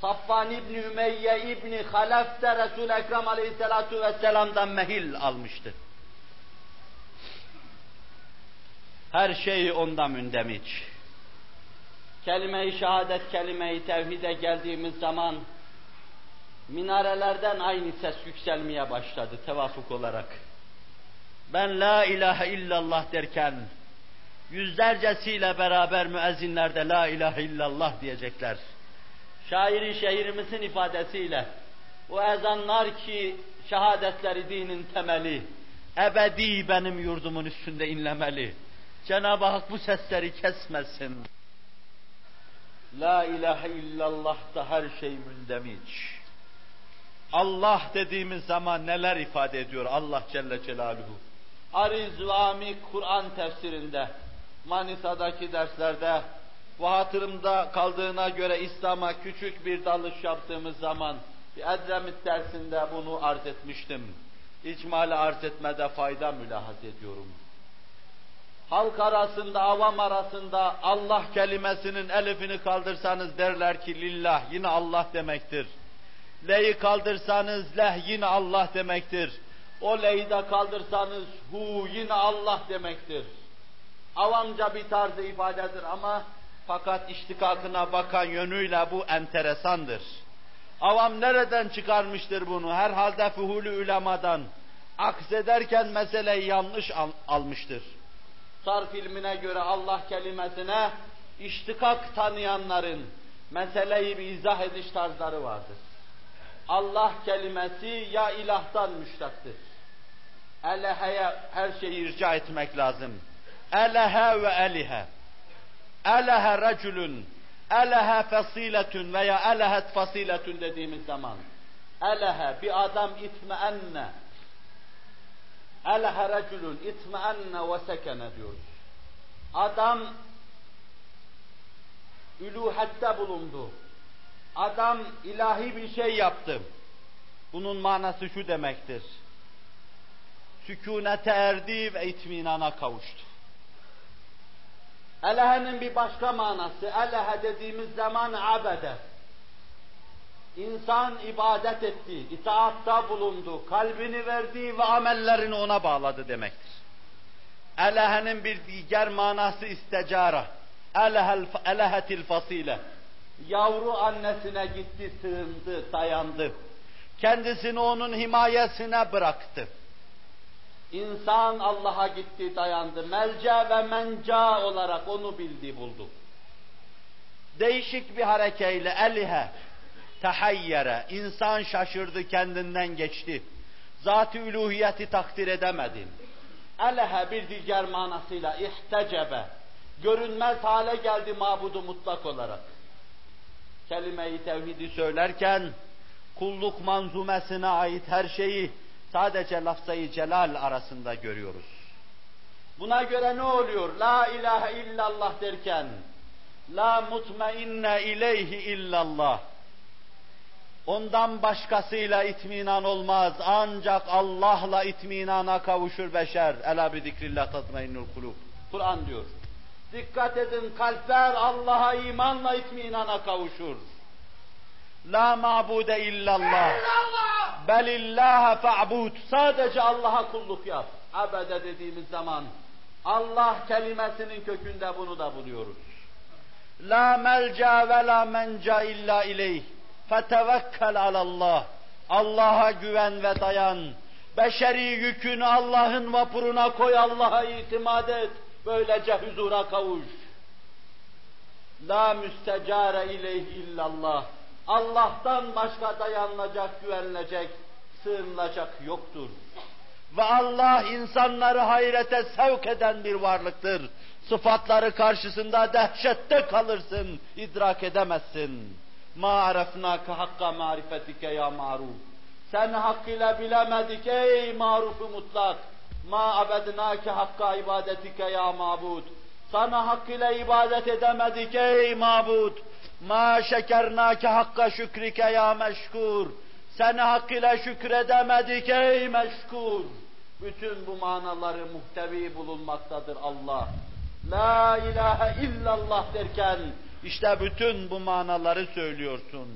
Safvan İbni Ümeyye İbni Halef de Resul-i Ekrem Aleyhisselatu Vesselam'dan mehil almıştı. Her şey ondan mündemiç. Kelime-i şehadet, kelime-i tevhide geldiğimiz zaman minarelerden aynı ses yükselmeye başladı tevafuk olarak. Ben la ilahe illallah derken yüzlercesiyle beraber müezzinler de la ilahe illallah diyecekler. Şairi şehrimizin ifadesiyle o ezanlar ki şehadetleri dinin temeli, ebedi benim yurdumun üstünde inlemeli. Cenab-ı Hak bu sesleri kesmesin. La ilahe illallah da her şey mündemiç. Allah dediğimiz zaman neler ifade ediyor Allah Celle Celaluhu? Ariz ve Amik Kur'an tefsirinde, Manisa'daki derslerde ve hatırımda kaldığına göre İslam'a küçük bir dalış yaptığımız zaman bir Edremit dersinde bunu arz etmiştim. İcmali arz etmede fayda mülahaz ediyorum. Halk arasında, avam arasında Allah kelimesinin elifini kaldırsanız derler ki lillah yine Allah demektir. Le'yi kaldırsanız leh yine Allah demektir. O le'yi de kaldırsanız hu yine Allah demektir. Avamca bir tarzı ifadedir ama fakat iştikakına bakan yönüyle bu enteresandır. Avam nereden çıkarmıştır bunu? Herhalde fuhulü ulemadan. Aksederken meseleyi yanlış al almıştır. Sarf ilmine göre Allah kelimesine iştikak tanıyanların meseleyi bir izah ediş tarzları vardır. Allah kelimesi ya ilahtan müştaktır. Elehe'ye her şeyi irca etmek lazım. Elehe ve elihe. Elehe reculun, elehe fasiletun veya elehet fasiletun dediğimiz zaman. Elehe bir adam itmeenne. Elehe reculun itmeenne ve sekene diyoruz. Adam üluhette bulundu. Adam ilahi bir şey yaptı. Bunun manası şu demektir. Sükunete erdi ve itminana kavuştu. Elehe'nin bir başka manası, elehe dediğimiz zaman abede. İnsan ibadet etti, itaatta bulundu, kalbini verdi ve amellerini ona bağladı demektir. Elehe'nin bir diğer manası istecara. Elehel, elehetil fasile. Yavru annesine gitti, sığındı, dayandı. Kendisini onun himayesine bıraktı. İnsan Allah'a gitti, dayandı. Melca ve menca olarak onu bildi, buldu. Değişik bir harekeyle elihe, tehayyere, insan şaşırdı, kendinden geçti. Zat-ı üluhiyeti takdir edemedi. Elehe bir diğer manasıyla ihtecebe, görünmez hale geldi mabudu mutlak olarak. Kelime-i tevhidi söylerken, kulluk manzumesine ait her şeyi sadece lafzayı celal arasında görüyoruz. Buna göre ne oluyor? La ilahe illallah derken, la mutmainne ileyhi illallah. Ondan başkasıyla itminan olmaz. Ancak Allah'la itminana kavuşur beşer. Ela bi zikrillah tatmainnul kulub. Kur'an diyor. Dikkat edin kalpler Allah'a imanla itminana kavuşur. La mabude illallah. Belillaha fa'bud. Sadece Allah'a kulluk yap. Abede dediğimiz zaman Allah kelimesinin kökünde bunu da buluyoruz. La melca ve la menca illa ileyh. Fetevekkel alallah. Allah'a güven ve dayan. Beşeri yükünü Allah'ın vapuruna koy, Allah'a itimat et. Böylece huzura kavuş. La müstecare ileyh illallah. Allah'tan başka dayanılacak, güvenilecek, sığınılacak yoktur. Ve Allah insanları hayrete sevk eden bir varlıktır. Sıfatları karşısında dehşette kalırsın, idrak edemezsin. Ma arefnâke hakka marifetike ya maruf. Sen hakkıyla bilemedik ey marufu mutlak. Ma abednâke hakka ibadetike ya mabud. Sana hakkıyla ibadet edemedik ey mabud. Ma şekernâke hakka şükrike ya meşkur. Seni hakkıyla şükredemedik ey meşkur. Bütün bu manaları muhtevi bulunmaktadır Allah. La ilahe illallah derken işte bütün bu manaları söylüyorsun.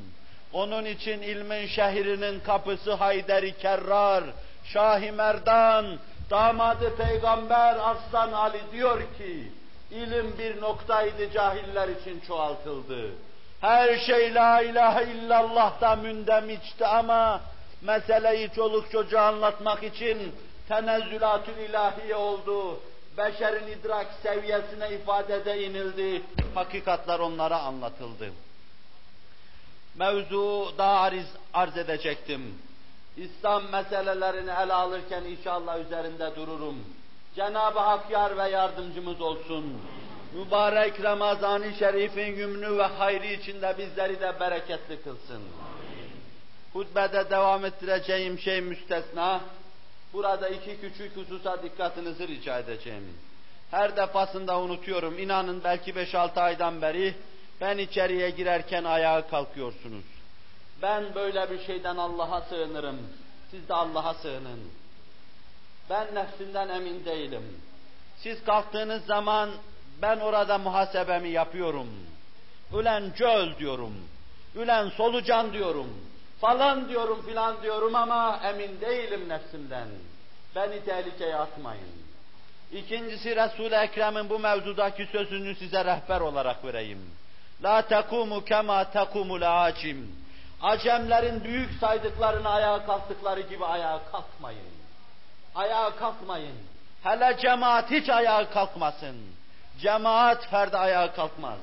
Onun için ilmin şehrinin kapısı Hayderi Kerrar, Şahi Merdan, damadı Peygamber Arslan Ali diyor ki, ilim bir noktaydı cahiller için çoğaltıldı. Her şey la ilahe illallah da mündemiçti ama meseleyi çoluk çocuğa anlatmak için tenezzülatül ilahiye oldu. Beşerin idrak seviyesine ifadede inildi. Hakikatler onlara anlatıldı. Mevzu daha arz, arz edecektim. İslam meselelerini ele alırken inşallah üzerinde dururum. Cenab-ı Hak yar ve yardımcımız olsun. Mübarek Ramazan-ı Şerif'in yümnü ve hayrı içinde bizleri de bereketli kılsın. Hutbede devam ettireceğim şey müstesna. Burada iki küçük hususa dikkatinizi rica edeceğim. Her defasında unutuyorum. İnanın belki 5-6 aydan beri ben içeriye girerken ayağa kalkıyorsunuz. Ben böyle bir şeyden Allah'a sığınırım. Siz de Allah'a sığının. Ben nefsimden emin değilim. Siz kalktığınız zaman ben orada muhasebemi yapıyorum. Ülen cöl diyorum. Ülen solucan diyorum. Falan diyorum filan diyorum ama emin değilim nefsimden. Beni tehlikeye atmayın. İkincisi Resul-i Ekrem'in bu mevzudaki sözünü size rehber olarak vereyim. La tekumu kema tekumul acim. Acemlerin büyük saydıklarını ayağa kalktıkları gibi ayağa kalkmayın. Ayağa kalkmayın. Hele cemaat hiç ayağa kalkmasın. Cemaat ferdi ayağa kalkmaz.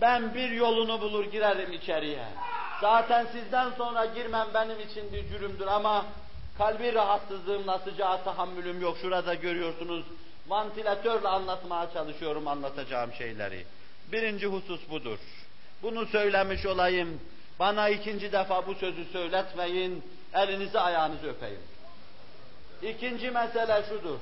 Ben bir yolunu bulur girerim içeriye. Zaten sizden sonra girmem benim için bir cürümdür ama kalbi rahatsızlığımla sıcağa tahammülüm yok. Şurada görüyorsunuz vantilatörle anlatmaya çalışıyorum anlatacağım şeyleri. Birinci husus budur. Bunu söylemiş olayım. Bana ikinci defa bu sözü söyletmeyin. Elinizi ayağınızı öpeyim. İkinci mesele şudur.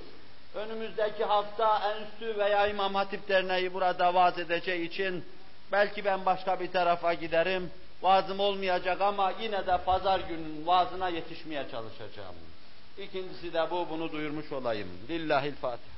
Önümüzdeki hafta Enstitü veya İmam Hatip Derneği burada vaaz edeceği için belki ben başka bir tarafa giderim. Vaazım olmayacak ama yine de pazar günün vaazına yetişmeye çalışacağım. İkincisi de bu, bunu duyurmuş olayım. Lillahil Fatiha.